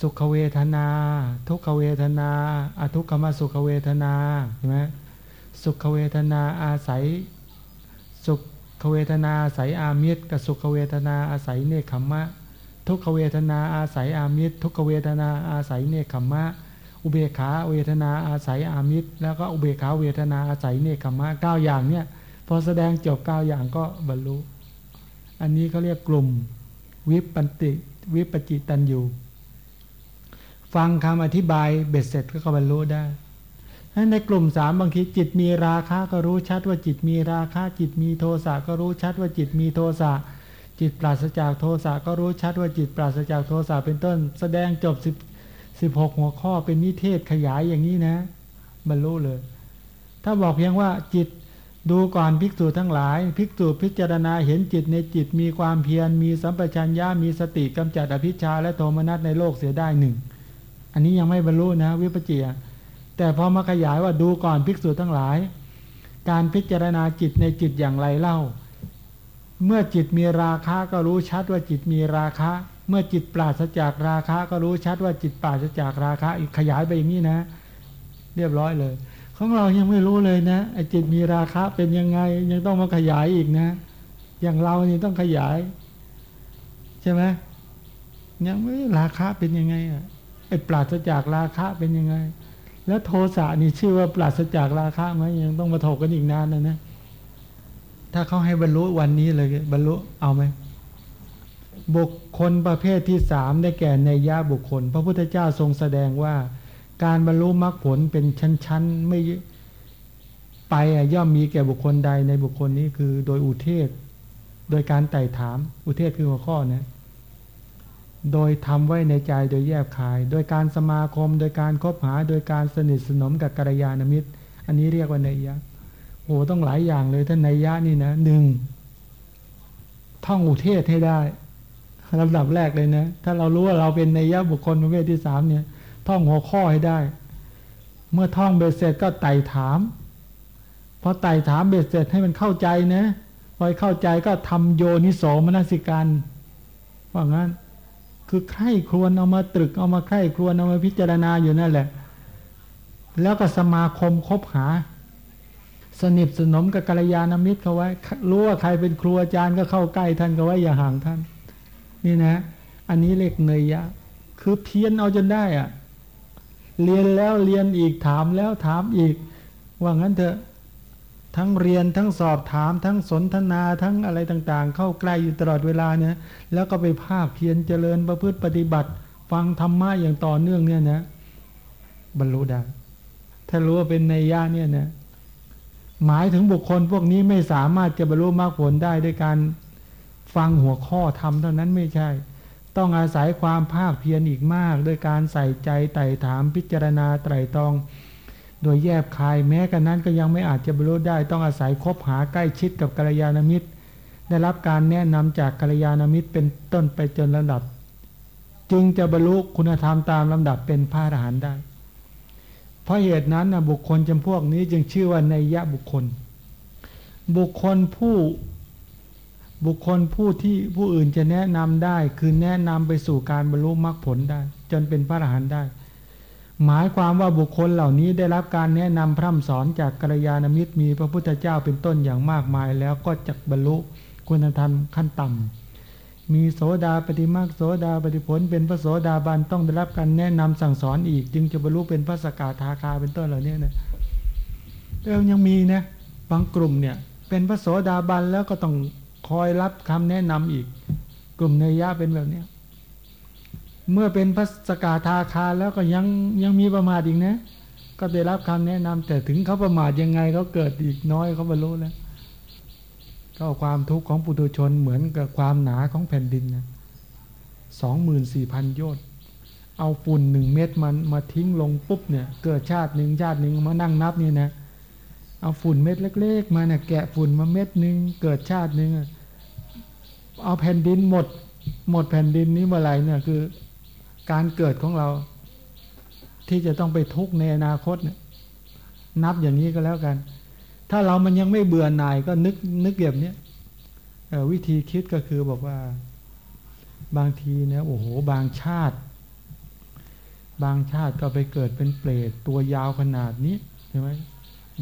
สุขเวทนา ทุกขเวทนาอทุกขมสุขเวทนาใช่ไหม สุขเวทนาอาศัย สุขเวทนาอาศัยอามิตรกับสุขเวทนาอาศัยเนคขมะ ทุกขเวทนาอาศัยอามิตร ทุกขเวทนาอาศัยเนคขมะ อุเบกขาเวทนาอาศัยอามิตร แล้วก็อุเบกขาเวทนาอาศัยเนคขมะเก้าอย่างเนี่ยพอแสดงจบเก้าอย่างก็บรรลุ อันนี้เขาเรียกกลุ่มวิปันติวิปจิตันอยู่ ฟังคำอธิบายเบ็ดเสร็จก็บรรลุได้ ในกลุ่มสามบางทีจิตมีราคะก็รู้ชัดว่าจิตมีราคะจิตมีโทสะก็รู้ชัดว่าจิตมีโทสะจิตปราศจากโทสะก็รู้ชัดว่าจิตปราศจากโทสะเป็นต้น แสดงจบสิบสิบหกหัวข้อเป็นนิเทศขยายอย่างนี้นะบรรลุเลย ถ้าบอกเพียงว่าจิตดูก่อนภิกษุทั้งหลาย ภิกษุพิจารณาเห็นจิตในจิตมีความเพียรมีสัมปชัญญะมีสติกำจัดอภิชาและโทมนัสในโลกเสียได้หนึ่งอันนี้ยังไม่บรรลุนะวิปจิย แต่พอมาขยายว่าดูก่อนภิกษุทั้งหลาย การพิจารณาจิตในจิตอย่างไรเล่า เมื่อจิตมีราคะก็รู้ชัดว่าจิตมีราคะ เมื่อจิตปราศจากราคะก็รู้ชัดว่าจิตปราศจากราคะอีกขยายไปอย่างนี้นะ เรียบร้อยเลย ของเรายังไม่รู้เลยนะไอ้จิตมีราคะเป็นยังไงยังต้องมาขยายอีกนะ อย่างเรานี่ต้องขยาย ใช่ไหมยังไม่ราคะเป็นยังไงอะไอ้ปราศจากราคะเป็นยังไง แล้วโทสะนี่ชื่อว่าปราศจากราคะไหมยังต้องมาถกกันอีกนานนะนะ ถ้าเขาให้บรรลุวันนี้เลยบรรลุเอาไหมบุคคลประเภทที่สามได้แก่ในยะบุคคล พระพุทธเจ้าทรงแสดงว่า การบรรลุมรรคผลเป็นชั้นๆไม่ไปย่อมมีแก่บุคคลใดในบุคคลนี้คือโดยอุเทศ โดยการไต่ถามอุเทศคือหัวข้อนะ โดยทำไว้ในใจโดยแยบคาย โดยการสมาคม โดยการคบหา โดยการสนิทสนมกับกัลยาณมิตร อันนี้เรียกว่าเนยยะโอ้ต้องหลายอย่างเลยท่านเนยยะนี่นะหนึ่งท่องอุเทศให้ได้ลำดับแรกเลยนะ ถ้าเรารู้ว่าเราเป็นในยะบุคคลประเภทที่สามเนี่ย ท่องหัวข้อให้ได้ เมื่อท่องเบ็ดเสร็จก็ไต่ถามพอไต่ถามเบ็ดเสร็จให้มันเข้าใจนะพอเข้าใจก็ทำโยนิโสมนสิการว่างั้น คือใคร่ครวญเอามาตรึกเอามาใคร่ครวญเอามาพิจารณาอยู่นั่นแหละ แล้วก็สมาคมคบหา สนิทสนมกับกัลยาณมิตรเขาไว้ รู้ว่าใครเป็นครูอาจารย์ก็เข้าใกล้ท่านก็ไว้อย่าห่างท่าน นี่นะ อันนี้เรียกเนยยะ คือเพียนเอาจนได้อะเรียนแล้วเรียนอีกถามแล้วถามอีก ว่างั้นเถอะ ทั้งเรียนทั้งสอบถามทั้งสนทนาทั้งอะไรต่างๆ เข้าใกล้อยู่ตลอดเวลาเนี่ยแล้วก็ไปภาคเพียรเจริญประพฤติปฏิบัติ ฟังธรรมะอย่างต่อเนื่องเนี่ยนะ บรรลุได้ถ้ารู้ว่าเป็นในย่าเนี่ยนะหมายถึงบุคคลพวกนี้ไม่สามารถจะบรรลุมรรคผลได้ด้วยการฟังหัวข้อธรรมเท่านั้นไม่ใช่ ต้องอาศัยความภาคเพียรอีกมาก ด้วยการใส่ใจไต่ถามพิจารณาไตรตรอง โดยแยบคายแม้กันนั้นก็ยังไม่อาจจะบรรลุได้ต้องอาศัยคบหาใกล้ชิดกับกัลยาณมิตร ได้รับการแนะนำจากกัลยาณมิตรเป็นต้นไปจนระดับ จึงจะบรรลุคุณธรรมตามลำดับเป็นพระอรหันต์ได้ เพราะเหตุนั้นนะบุคคลจำพวกนี้จึงชื่อว่าในยะบุคคล บุคคลผู้บุคคลผู้ที่ผู้อื่นจะแนะนำได้ คือแนะนำไปสู่การบรรลุมรรคผลได้ จนเป็นพระอรหันต์ได้ หมายความว่าบุคคลเหล่านี้ได้รับการแนะนำพร่ำสอนจากกัลยาณมิตรมีพระพุทธเจ้าเป็นต้นอย่างมากมายแล้วก็จักบรรลุคุณธรรมขั้นต่ำมีโสดาปฏิมาโสดาปฏิผลเป็นพระโสดาบันต้องได้รับการแนะนำสั่งสอนอีก จึงจะบรรลุเป็นพระสกาทาคาเป็นต้นเหล่านี้นะเออยังมีนะบางกลุ่มเนี่ยเป็นพระโสดาบันแล้วก็ต้องคอยรับคำแนะนำอีก กลุ่มเนยยะเป็นแบบเนี้ย เมื่อเป็นพระสกาทาคาแล้วก็ยังยังมีประมาทอีกนะ ก็ได้รับคำแนะนำแต่ถึงเขาประมาทยังไงเขาเกิดอีกน้อยเขาบรรลุแล้ว ก็ความทุกข์ของปุถุชนเหมือนกับความหนาของแผ่นดินนะสองหมื่นสี่พันโยชน์เอาฝุ่นหนึ่งเม็ดมันมาทิ้งลงปุ๊บเนี่ย เกิดชาติหนึ่งชาติหนึ่งมานั่งนับนี่นะ เอาฝุ่นเม็ดเล็ก ๆ มาเนี่ยแกะฝุ่นมาเม็ดหนึ่งเกิดชาติหนึ่งเอาแผ่นดินหมด หมดแผ่นดินนี้เมื่อไหร่เนี่ยคือ การเกิดของเรา ที่จะต้องไปทุกข์ในอนาคตเนี่ยนับอย่างนี้ก็แล้วกัน ถ้าเรามันยังไม่เบื่อหน่ายก็นึกนึกแบบนี้วิธีคิดก็คือบอกว่า บางทีเนี่ยโอ้โห บางชาติ บางชาติก็ไปเกิดเป็นเปรตตัวยาวขนาดนี้ใช่ไหม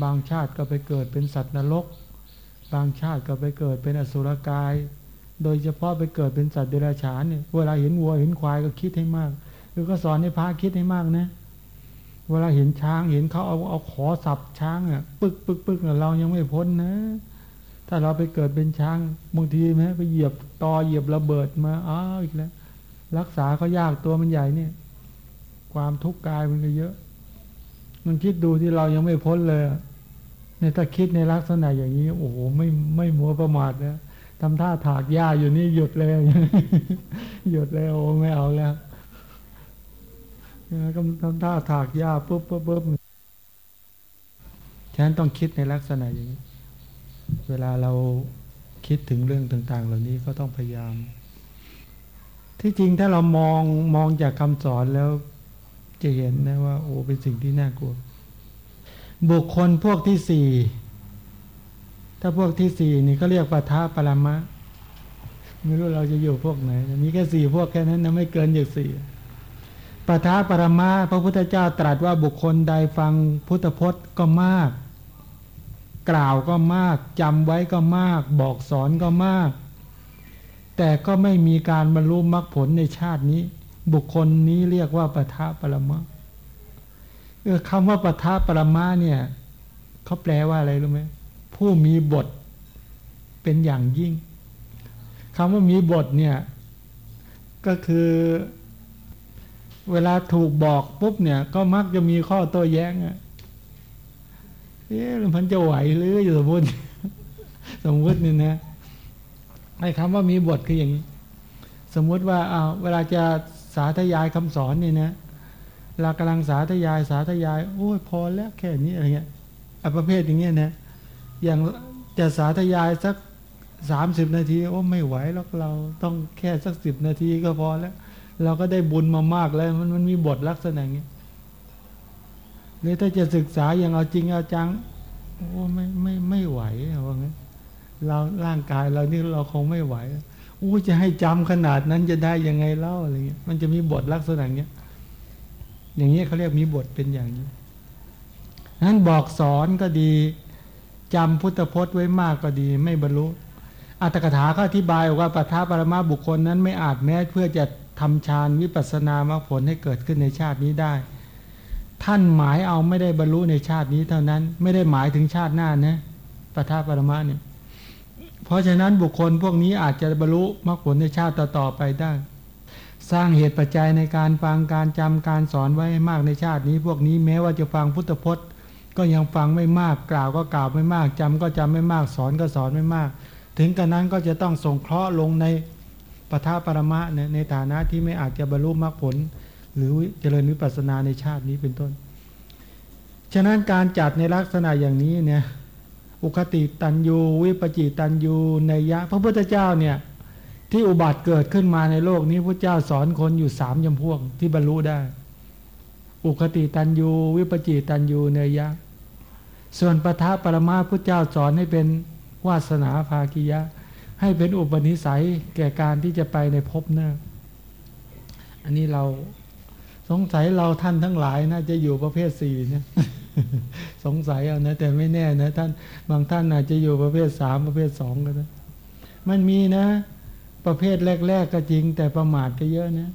บางชาติก็ไปเกิดเป็นสัตว์นรก บางชาติก็ไปเกิดเป็นอสุรกาย โดยเฉพาะไปเกิดเป็นสัตว์เดรัจฉานเนี่ยเวลาเห็นวัวเห็นควายก็คิดให้มากคือก็สอนให้พระคิดให้มากนะ เวลาเห็นช้างเห็นเขาเอาเอาขอสับช้างอะปึกปึกปึกเรายังไม่พ้นนะ ถ้าเราไปเกิดเป็นช้างบางทีไหมไปเหยียบตอเหยียบระเบิดมาอ้าวอีกแล้วรักษาเขายากตัวมันใหญ่เนี่ย ความทุกข์กายมันก็เยอะ มันคิดดูที่เรายังไม่พ้นเลยเนี่ยถ้าคิดในลักษณะอย่างนี้ โอ้โหไม่ไม่มัวประมาทแล้ว ทำท่าถากหญ้าอยู่นี่หยุดเลยหยุดเลยโอ้ไม่เอาแล้วก็ทำท่าถากหญ้าปุ๊บปุ๊บปุ๊บฉะนั้นต้องคิดในลักษณะอย่างนี้ เวลาเราคิดถึงเรื่องต่าง ๆ เหล่านี้ก็ต้องพยายาม ที่จริงถ้าเรามองมองจากคำสอนแล้วจะเห็นนะว่า โอ้เป็นสิ่งที่น่ากลัว บุคคลพวกที่สี่ ถ้าพวกที่สี่นี่ก็เรียกปัทาปรมะ ไม่รู้เราจะอยู่พวกไหน มีแค่สี่พวกแค่นั้นนะไม่เกินอย่างสี่ปัทาปรมาพระพุทธเจ้าตรัสว่าบุคคลใดฟังพุทธพจน์ก็มาก กล่าวก็มากจำไว้ก็มาก บอกสอนก็มาก แต่ก็ไม่มีการบรรลุมรรคผลในชาตินี้ บุคคลนี้เรียกว่าปัทาปรมะคำว่าปัทาปรมาเนี่ยเขาแปลว่าอะไรรู้ไหม ผู้มีบทเป็นอย่างยิ่งคำว่ามีบทเนี่ย ก็คือเวลาถูกบอกปุ๊บเนี่ย ก็มักจะมีข้อโต้แย้งอะเอ๊ะมันจะไหวหรืออยู่สมมติสมมตินี่นะไอ้คำว่ามีบทคืออย่างนี้ สมมุติว่าเอาเวลาจะสาธยายคำสอนเนี่ยนะเรากำลังสาธยายสาธยายโอ้ยพอแล้วแค่นี้อะไรเงี้ยอประเภทอย่างเงี้ยนะ อย่างจะสาธยายสักสามสิบนาที โอ้ไม่ไหวหรอกเราต้องแค่สักสิบนาทีก็พอแล้ว เราก็ได้บุญมามากแล้ว มันมันมีบทลักษณะอย่างนี้หรือถ้าจะศึกษาอย่างเอาจริงเอาจังโอ้ไม่ไม่ไม่ไหวว่างั้นเราร่างกายเรานี่เราคงไม่ไหวอู้จะให้จำขนาดนั้นจะได้ยังไงเล่าอะไรเงี้ยมันจะมีบทลักษณะเงี้ยอย่างนี้เขาเรียกมีบทเป็นอย่างนี้นั้นบอกสอนก็ดี จำพุทธพจน์ไว้มากก็ดีไม่บรรลุอัตถกถาก็อธิบายว่าปัทภปรมาบุคคลนั้นไม่อาจแม้เพื่อจะทำฌานวิปัสสนามรรคผลให้เกิดขึ้นในชาตินี้ได้ ท่านหมายเอาไม่ได้บรรลุในชาตินี้เท่านั้น ไม่ได้หมายถึงชาติหน้านะปัทภปรมาเนี่ยเพราะฉะนั้นบุคคลพวกนี้อาจจะบรรลุมรรคผลในชาติต่อๆไปได้ สร้างเหตุปัจจัยในการฟังการจำการสอนไว้มากในชาตินี้ พวกนี้แม้ว่าจะฟังพุทธพจน์ ก็ยังฟังไม่มากกล่าวก็กล่าวไม่มากจำก็จำไม่มากสอนก็สอนไม่มาก ถึงกันนั้นก็จะต้องส่งเคราะห์ลงในปทาปรมะเนี่ยในฐานะที่ไม่อาจจะบรรลุมรรคผล หรือเจริญวิปัสสนาในชาตินี้เป็นต้น ฉะนั้นการจัดในลักษณะอย่างนี้เนี่ยอุคติตันยูวิปจิตันยูในยะ พระพุทธเจ้าเนี่ยที่อุบัติเกิดขึ้นมาในโลกนี้พระเจ้าสอนคนอยู่สามยำพวกที่บรรลุได้ อุคติตันยูวิปจิตันยูเนยยะ ส่วนปทะปรมาพุทธเจ้าสอนให้เป็นวาสนาภากิยะ ให้เป็นอุปนิสัยแก่การที่จะไปในภพหน้า อันนี้เราสงสัยเราท่านทั้งหลายนะ่าจะอยู่ประเภทสี่เนี่ยสงสัยเอานะ แต่ไม่แน่นะท่านบางท่านอาจจะอยู่ประเภทสามประเภทสองก็ได้มันมีนะ ประเภทแรก ๆ ก็จริง แต่ประมาทก็เยอะนะ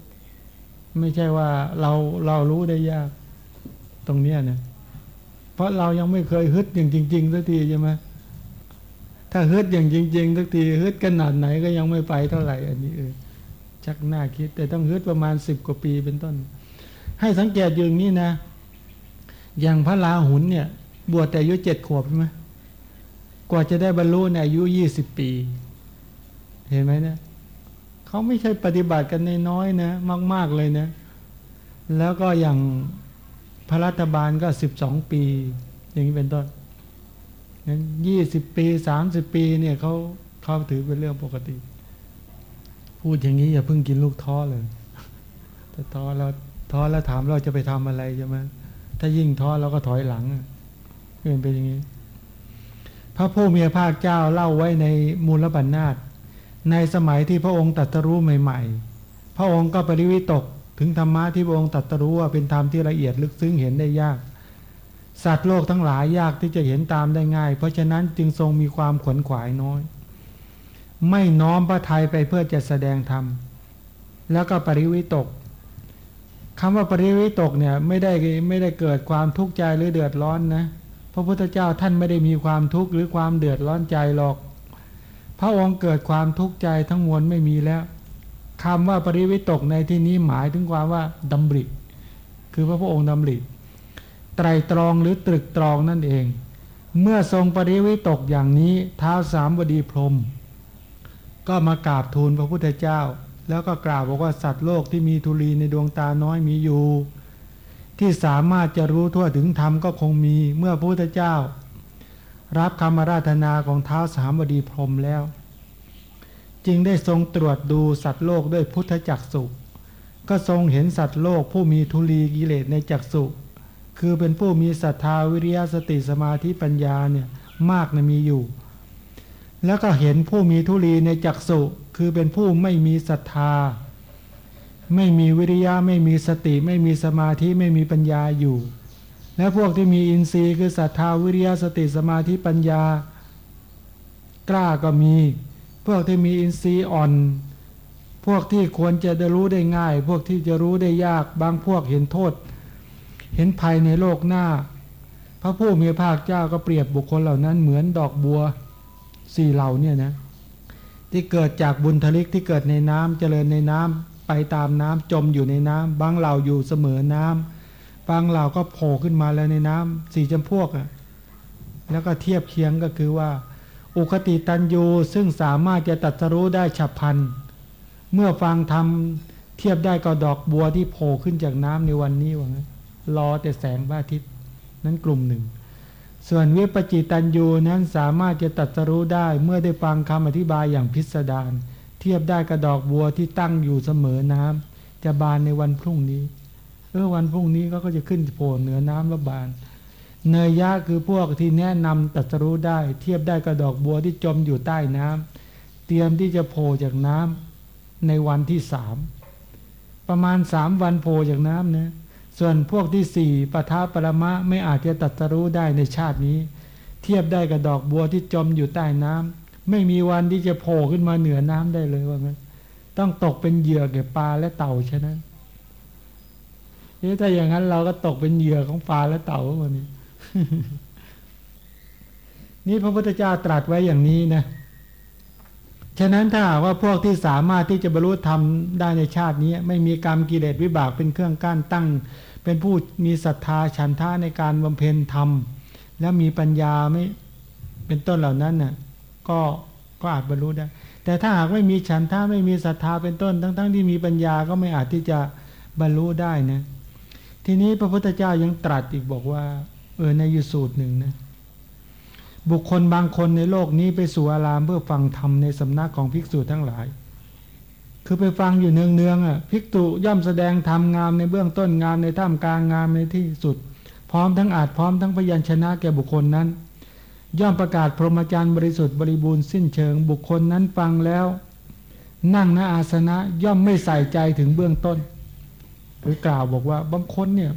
ไม่ใช่ว่าเราเรารู้ได้ยาก ตรงเนี้ยนะ เพราะเรายังไม่เคยฮึดอย่างจริงๆสักทีใช่ไหมถ้าฮึดอย่างจริงๆสักทีฮึดขนาดไหนก็ยังไม่ไปเท่าไหร่อันนี้เออชักหน้าคิด แต่ต้องฮึดประมาณสิบกว่าปีเป็นต้น ให้สังเกตอย่างนี้นะ อย่างพระลาหุนเนี่ย บวชแต่อายุเจ็ดขวบใช่ไหมกว่าจะได้บรรลุในอายุยี่สิบปี เห็นไหมเนะเขาไม่ใช่ปฏิบัติกันในน้อยนะ มาก ๆเลยนะ แล้วก็อย่าง ระรัฐบาลก็สิบสองปี อย่างนี้เป็นต้นนั้นยี่สิบปีสามสิบปีเนี่ยเขาเขาถือเป็นเรื่องปกติ พูดอย่างนี้อย่าเพิ่งกินลูกท้อเลยถ้าท้อแล้วท้อแล้วถามเราจะไปทำอะไรใช่ไหมถ้ายิ่งท้อเราก็ถอยหลังเป็นเป็นอย่างนี้ พระผู้มีพระภาคเจ้าเล่าไว้ในมูลบัญนาตในสมัยที่พระองค์ตัตรู้ใหม่ ๆ พระองค์ก็ปริวิตก ถึงธรรมะที่พระองค์ตรัสรู้ว่าเป็นธรรมที่ละเอียดลึกซึ้งเห็นได้ยาก สัตว์โลกทั้งหลายยากที่จะเห็นตามได้ง่าย เพราะฉะนั้นจึงทรงมีความขวนขวายน้อย ไม่น้อมพระทัยไปเพื่อจะแสดงธรรมแล้วก็ปริวิตกคำว่าปริวิตกเนี่ยไม่ได้ไม่ได้เกิดความทุกข์ใจหรือเดือดร้อนนะพระพุทธเจ้าท่านไม่ได้มีความทุกข์หรือความเดือดร้อนใจหรอก พระองค์เกิดความทุกข์ใจทั้งมวลไม่มีแล้ว คำว่าปริวิตกในที่นี้หมายถึงความว่าดำริ คือพระพุทธองค์ดำริ ไตรตรองหรือตรึกตรองนั่นเอง เมื่อทรงปริวิตกอย่างนี้เท้าสามบดีพรม ก็มากราบทูลพระพุทธเจ้า แล้วก็กล่าวบอกว่าสัตว์โลกที่มีทุลีในดวงตาน้อยมีอยู่ ที่สามารถจะรู้ทั่วถึงธรรมก็คงมีเมื่อพระพุทธเจ้า รับคำราธนาของเท้าสามบดีพรมแล้ว จึงได้ทรงตรวจดูสัตว์โลกด้วยพุทธจักสุก็ทรงเห็นสัตว์โลกผู้มีทุลีกิเลสในจักสุคือเป็นผู้มีศรัทธาวิริยะสติสมาธิปัญญาเนี่ยมากนะมีอยู่ แล้วก็เห็นผู้มีทุลีในจักสุคือเป็นผู้ไม่มีศรัทธา ไม่มีวิริยะไม่มีสติ ไม่มีสมาธิไม่มีปัญญาอยู่ และพวกที่มีอินทรีย์คือศรัทธาวิริยะสติสมาธิปัญญากล้าก็มี พวกที่มีอินทรีย์อ่อน พวกที่ควรจะได้รู้ได้ง่าย พวกที่จะรู้ได้ยาก บางพวกเห็นโทษ เห็นภัยในโลกหน้า พระผู้มีภาคเจ้าก็เปรียบบุคคลเหล่านั้นเหมือนดอกบัวสี่เหล่าเนี่ยนะ ที่เกิดจากบุญทลิกที่เกิดในน้ำเจริญในน้ำไปตามน้ำจมอยู่ในน้ำบางเหล่าอยู่เสมอน้ำบางเหล่าก็โผล่ขึ้นมาแล้วในน้ำสี่จำพวกอะแล้วก็เทียบเคียงก็คือว่า อุคติตันยูซึ่งสามารถจะตัดสรู้ได้ฉับพัน เมื่อฟังทำเทียบได้กับดอกบัวที่โผล่ขึ้นจากน้ำในวันนี้ว่างั้นรอแต่แสงพระอาทิตย์นั้นกลุ่มหนึ่ง ส่วนวิปจิตันยูนั้นสามารถจะตัดสรู้ได้เมื่อได้ฟังคำอธิบายอย่างพิสดารเทียบได้กระดอกบัวที่ตั้งอยู่เสมอน้ำจะบานในวันพรุ่งนี้เออวันพรุ่งนี้ก็จะขึ้นโผล่เหนือน้ำแล้วบาน เนยยะคือพวกที่แนะนำตัดสรู้ได้ เทียบได้กระดอกบัวที่จมอยู่ใต้น้ำเตรียมที่จะโผล่จากน้ำในวันที่สามประมาณสามวันโผล่จากน้ำนะส่วนพวกที่สี่ปทาปรมะไม่อาจจะตัดสรู้ได้ในชาตินี้ เทียบได้กับดอกบัวที่จมอยู่ใต้น้ำไม่มีวันที่จะโผล่ขึ้นมาเหนือน้ำได้เลยว่างั้นต้องตกเป็นเหยื่อแก่ปลาและเต่าฉะนั้นถ้าอย่างนั้นเราก็ตกเป็นเหยื่อของปลาและเต่าวันนี้ นี่พระพุทธเจ้าตรัสไว้อย่างนี้นะฉะนั้นถ้าว่าพวกที่สามารถที่จะบรรลุธรรมได้ในชาตินี้ ไม่มีกรรมกิเลสวิบากเป็นเครื่องกั้นตั้ง เป็นผู้มีศรัทธาฉันทะในการบำเพ็ญธรรม แล้วมีปัญญาไม่เป็นต้นเหล่านั้นน่ะก็ก็อาจบรรลุได้ แต่ถ้าหากไม่มีฉันทะไม่มีศรัทธาเป็นต้น ทั้งๆทที่มีปัญญาก็ไม่อาจที่จะบรรลุได้นะทีนี้พระพุทธเจ้ายังตรัสอีกบอกว่า เออในยุสูตรหนึ่งนะบุคคลบางคนในโลกนี้ไปสู่อารามเพื่อฟังธรรมในสำนักของภิกษุทั้งหลาย คือไปฟังอยู่เนืองๆอะภิกษุย่อมแสดงธรรมงามในเบื้องต้นงามในท่ามกลางงามในที่สุด พร้อมทั้งอาจพร้อมทั้งพยัญชนะแก่บุคคลนั้น ย่อมประกาศพรหมจรรย์บริสุทธิ์บริบูรณ์สิ้นเชิง บุคคลนั้นฟังแล้ว นั่งณอาสนะย่อมไม่ใส่ใจถึงเบื้องต้น หรือกล่าวบอกว่าบางคนเนี่ย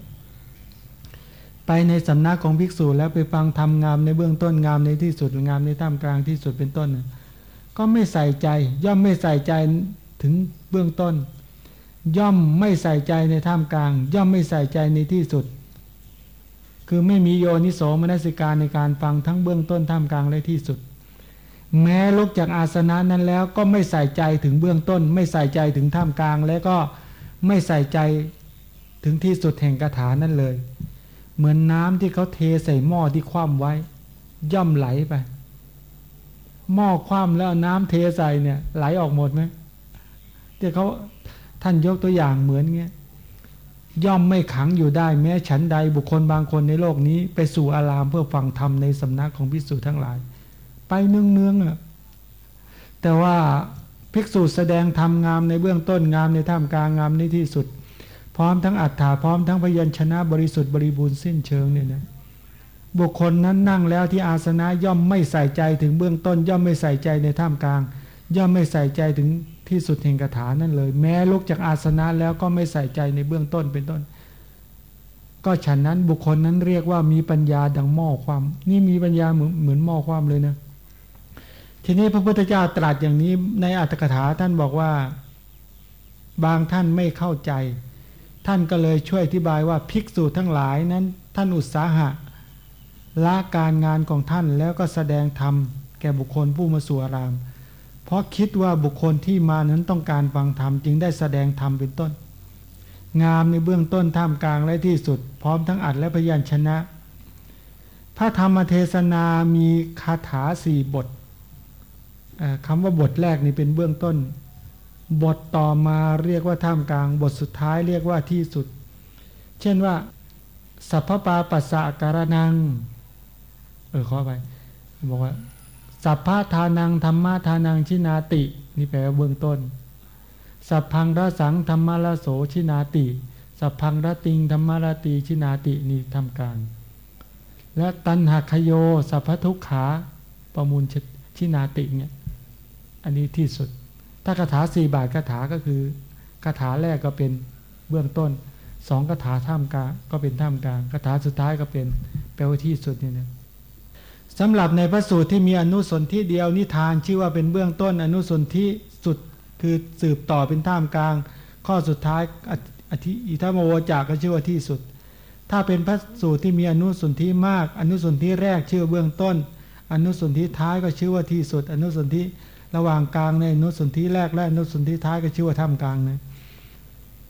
ไปในสำนักของภิกษุแล้วไปฟังทำงามในเบื้องต้นงามในที่สุดงามในท่ามกลางที่สุดเป็นต้น ก็ไม่ใส่ใจย่อมไม่ใส่ใจถึงเบื้องต้น ย่อมไม่ใส่ใจในท่ามกลาง ย่อมไม่ใส่ใจในที่สุด คือไม่มีโยนิโสมนสิการในการฟังทั้งเบื้องต้นท่ามกลางและที่สุด แม้ลุกจากอาสนะนั้นแล้วก็ไม่ใส่ใจถึงเบื้องต้น ไม่ใส่ใจถึงท่ามกลาง และก็ไม่ใส่ใจถึงที่สุดแห่งคาถานั้นเลย เหมือนน้ำที่เขาเทใส่หม้อที่คว่ำไว้ ย่อมไหลไป หม้อคว่ำแล้วน้ำเทใส่เนี่ย ไหลออกหมดไหมที่เขาท่านยกตัวอย่างเหมือนเงี้ยย่อมไม่ขังอยู่ได้แม้ฉันใดบุคคลบางคนในโลกนี้ ไปสู่อารามเพื่อฟังธรรมในสำนักของภิกษุทั้งหลาย ไปเนืองเนืองอะแต่ว่าภิกษุแสดงธรรมงามในเบื้องต้นงามในท่ามกลางงามในที่สุด พร้อมทั้งอัฏฐาพร้อมทั้งพยัญชนะบริสุทธิ์บริบูรณ์สิ้นเชิงเนี่ยนะบุคคลนั้นนั่งแล้วที่อาสนะย่อมไม่ใส่ใจถึงเบื้องต้น ย่อมไม่ใส่ใจในท่ามกลาง ย่อมไม่ใส่ใจถึงที่สุดแห่งคาถานั่นเลย แม้ลุกจากอาสนะแล้วก็ไม่ใส่ใจในเบื้องต้นเป็นต้น ก็ฉันนั้นบุคคลนั้นเรียกว่ามีปัญญาดังหม้อความ นี่มีปัญญาเหมือนเหมือนหม้อความเลยนะ ทีนี้พระพุทธเจ้าตรัสอย่างนี้ในอัตถกถาท่านบอกว่า บางท่านไม่เข้าใจ ท่านก็เลยช่วยอธิบายว่าภิกษุทั้งหลายนั้น ท่านอุตสาหะละการงานของท่านแล้วก็แสดงธรรมแก่บุคคลผู้มาสู่อาราม เพราะคิดว่าบุคคลที่มานั้นต้องการฟังธรรมจึงได้แสดงธรรมเป็นต้น งามในเบื้องต้นท่ามกลางและที่สุด พร้อมทั้งอัดและพยัญชนะ พระธรรมเทศนามีคาถาสี่บทคำว่าบทแรกนี่เป็นเบื้องต้น บทต่อมาเรียกว่าท่ามกลาง บทสุดท้ายเรียกว่าที่สุด เช่นว่า สัพพปาปัสสะการนัง เออขอไป บอกว่า สัพพะทานังธรรมะทานังชินาติ นี่แปลว่าเบื้องต้น สัพพังระสังธรรมะละโสชินาติ สัพพังระติงธรรมะละตีชินาตินี่ทำกลาง และตันหักโย สัพพทุกขาประมูลชินาติเนี่ย อันนี้ที่สุด ถ้าคาถาสี่บาทคาถาก็คือคาถาแรกก็เป็นเบื้องต้นสองคาถาท่ามกลางก็เป็นท่ามกลางคาถาสุดท้ายก็เป็นแปลว่าที่สุดนี่นะสำหรับในพระสูตรที่มีอนุสนที่เดียวนิทานชื่อว่าเป็นเบื้องต้น อนุสนที่สุดคือสืบต่อเป็นท่ามกลาง ข้อสุดท้ายอธิอิทัมโวจากก็ชื่อว่าที่สุด ถ้าเป็นพระสูตรที่มีอนุสนที่มาก อนุสนที่แรกชื่อเบื้องต้น อนุสนที่ท้ายก็ชื่อว่าที่สุด อนุสนที่ ระหว่างกลางในนุสนธิแรกและนุสนธิท้ายก็ชื่อว่าท่ามกลางนะ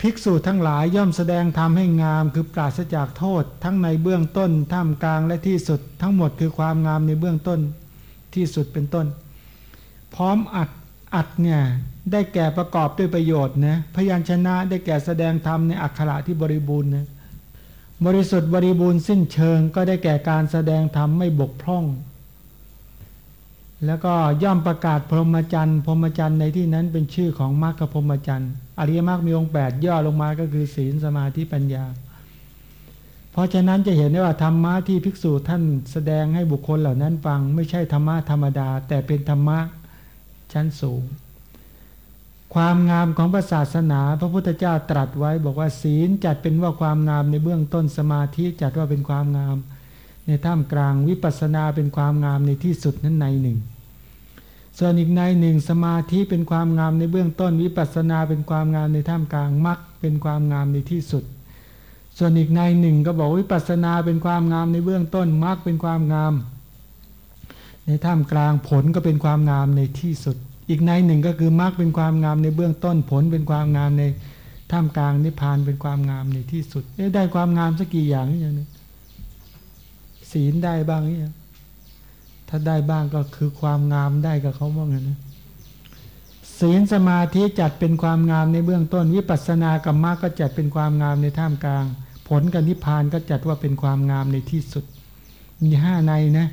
ภิกษุทั้งหลายย่อมแสดงธรรมให้งาม คือปราศจากโทษ ทั้งในเบื้องต้นท่ามกลางและที่สุดทั้งหมดคือความงามในเบื้องต้นที่สุดเป็นต้น พร้อมอัดอัดเนี่ยได้แก่ประกอบด้วยประโยชน์นะพยัญชนะได้แก่แสดงธรรมในอักขระที่บริบูรณ์นะบริสุทธิ์บริบูรณ์สิ้นเชิงก็ได้แก่การแสดงธรรมไม่บกพร่อง แล้วก็ย่อมประกาศพรหมจรรย์พรหมจรรย์ในที่นั้นเป็นชื่อของมรรคพรหมจรรย์อริยมรรคมีองค์แปดย่อลงมาก็คือศีลสมาธิปัญญา เพราะฉะนั้นจะเห็นได้ว่าธรรมะที่ภิกษุท่านแสดงให้บุคคลเหล่านั้นฟัง ไม่ใช่ธรรมะธรรมดา แต่เป็นธรรมะชั้นสูง ความงามของพระศาสนา พระพุทธเจ้าตรัสไว้บอกว่าศีลจัดเป็นว่าความงามในเบื้องต้นสมาธิจัดว่าเป็นความงาม ในท่ามกลางวิปัสนาเป็นความงามในที่สุดนั้นในหนึ่ง ส่วนอีกในหนึ่งสมาธิเป็นความงามในเบื้องต้น วิปัสนาเป็นความงามในท่ามกลางมรรคเป็นความงามในที่สุด ส่วนอีกในหนึ่งก็บอกวิปัสนาเป็นความงามในเบื้องต้นมรรคเป็นความงาม ในท่ามกลางผลก็เป็นความงามในที่สุด อีกในหนึ่งก็คือมรรคเป็นความงามในเบื้องต้นผลเป็นความงามในท่ามกลางนิพพานเป็นความงามในที่สุดได้ความงามสักกี่อย่างอย่างนี้ ศีลได้บ้างนี่ถ้าได้บ้างก็คือความงามได้กับเขาบ้างนะศีลสมาธิจัดเป็นความงามในเบื้องต้น วิปัสสนากับมรรคก็จัดเป็นความงามในท่ามกลาง ผลกับนิพพานก็จัดว่าเป็นความงามในที่สุด มีห้าในนะ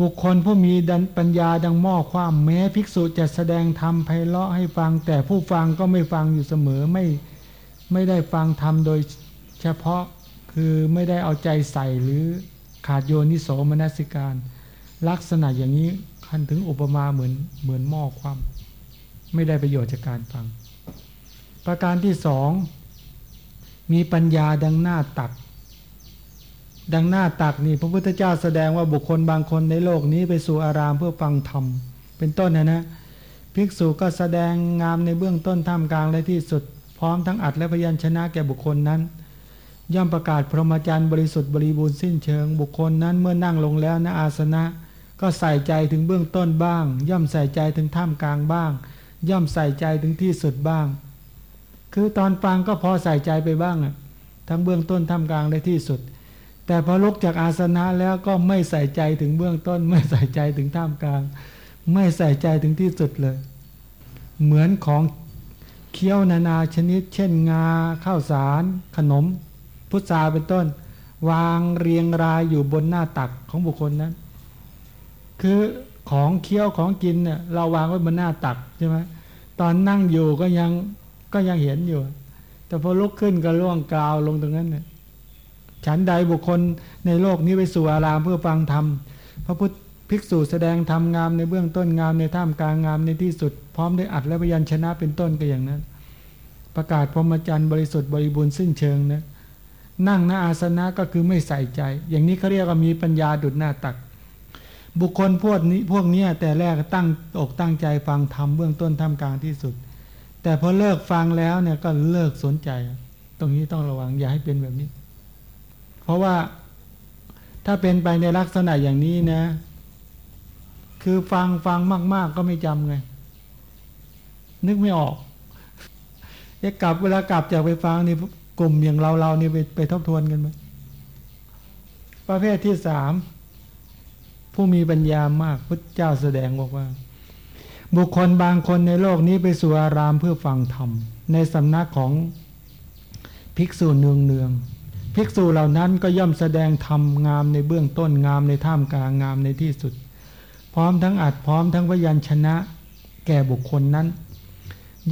บุคคลผู้มีดันปัญญาดังหม้อความแม้ภิกษุจะแสดงธรรมไพเราะให้ฟัง แต่ผู้ฟังก็ไม่ฟังอยู่เสมอไม่ไม่ได้ฟังธรรมโดยเฉพาะคือไม่ได้เอาใจใส่หรือ ขาดโยนิโสมนสิการ ลักษณะอย่างนี้คันถึงอุปมาเหมือนเหมือนหม้อความไม่ได้ประโยชน์จากการฟัง ประการที่สองมีปัญญาดังหน้าตัก ดังหน้าตักนี่พระพุทธเจ้าแสดงว่าบุคคลบางคนในโลกนี้ไปสู่อารามเพื่อฟังธรรม เป็นต้นนะนะภิกษุก็แสดงงามในเบื้องต้นท่ามกลางและที่สุด พร้อมทั้งอัดและพยัญชนะแก่บุคคลนั้น ย่อมประกาศพรหมจรรย์บริสุทธิ์บริบูรณ์สิ้นเชิง บุคคลนั้นเมื่อนั่งลงแล้วณอาสนะ ก็ใส่ใจถึงเบื้องต้นบ้าง ย่อมใส่ใจถึงท่ามกลางบ้าง ย่อมใส่ใจถึงที่สุดบ้าง คือตอนฟังก็พอใส่ใจไปบ้างทั้งเบื้องต้นท่ามกลางและที่สุด แต่พอลุกจากอาสนะแล้วก็ไม่ใส่ใจถึงเบื้องต้น ไม่ใส่ใจถึงท่ามกลาง ไม่ใส่ใจถึงที่สุดเลย เหมือนของเคี้ยวนานาชนิด เช่นงาข้าวสาร ขนม พุทราเป็นต้น วางเรียงรายอยู่บนหน้าตักของบุคคลนั้น คือของเคี้ยวของกินเนี่ยเราวางไว้บนหน้าตักใช่ไหมตอนนั่งอยู่ก็ยังก็ยังเห็นอยู่ แต่พอลุกขึ้นก็ล่วงกล่าวลงตรงนั้นเนี่ยฉันใดบุคคลในโลกนี้ไปสู่อารามเพื่อฟังธรรมพระพุทธภิกษุแสดงธรรมงามในเบื้องต้นงามในท่ามกลางงามในที่สุด พร้อมได้อัดและพยัญชนะเป็นต้นก็อย่างนั้น ประกาศพรหมจรรย์บริสุทธิ์บริบูรณ์สิ้นเชิงนะ นั่งหน้าอาสนะก็คือไม่ใส่ใจ อย่างนี้เขาเรียกว่ามีปัญญาดุดหน้าตัก บุคคลพวกนี้พวกนี้แต่แรกตั้งอกตั้งใจฟังธรรมเบื้องต้นท่ามกลางที่สุด แต่พอเลิกฟังแล้วเนี่ยก็เลิกสนใจ ตรงนี้ต้องระวังอย่าให้เป็นแบบนี้ เพราะว่าถ้าเป็นไปในลักษณะอย่างนี้นะ คือฟังฟังมาก ๆ ก็ไม่จำไง นึกไม่ออกจะกลับเวลากลับจากไปฟังนี่ กลุ่มอย่างเราเรานี่ไปไปทบทวนกันไหมประเภทที่สามผู้มีปัญญามากพุทธเจ้าแสดงบอกว่า บุคคลบางคนในโลกนี้ไปสู่อารามเพื่อฟังธรรม ในสำนักของภิกษุเนืองเนืองภิกษุเหล่านั้นก็ย่อมแสดงธรรมงามในเบื้องต้นงามในท่ามกลางงามในที่สุด พร้อมทั้งอัดพร้อมทั้งพยัญชนะ แก่บุคคลนั้น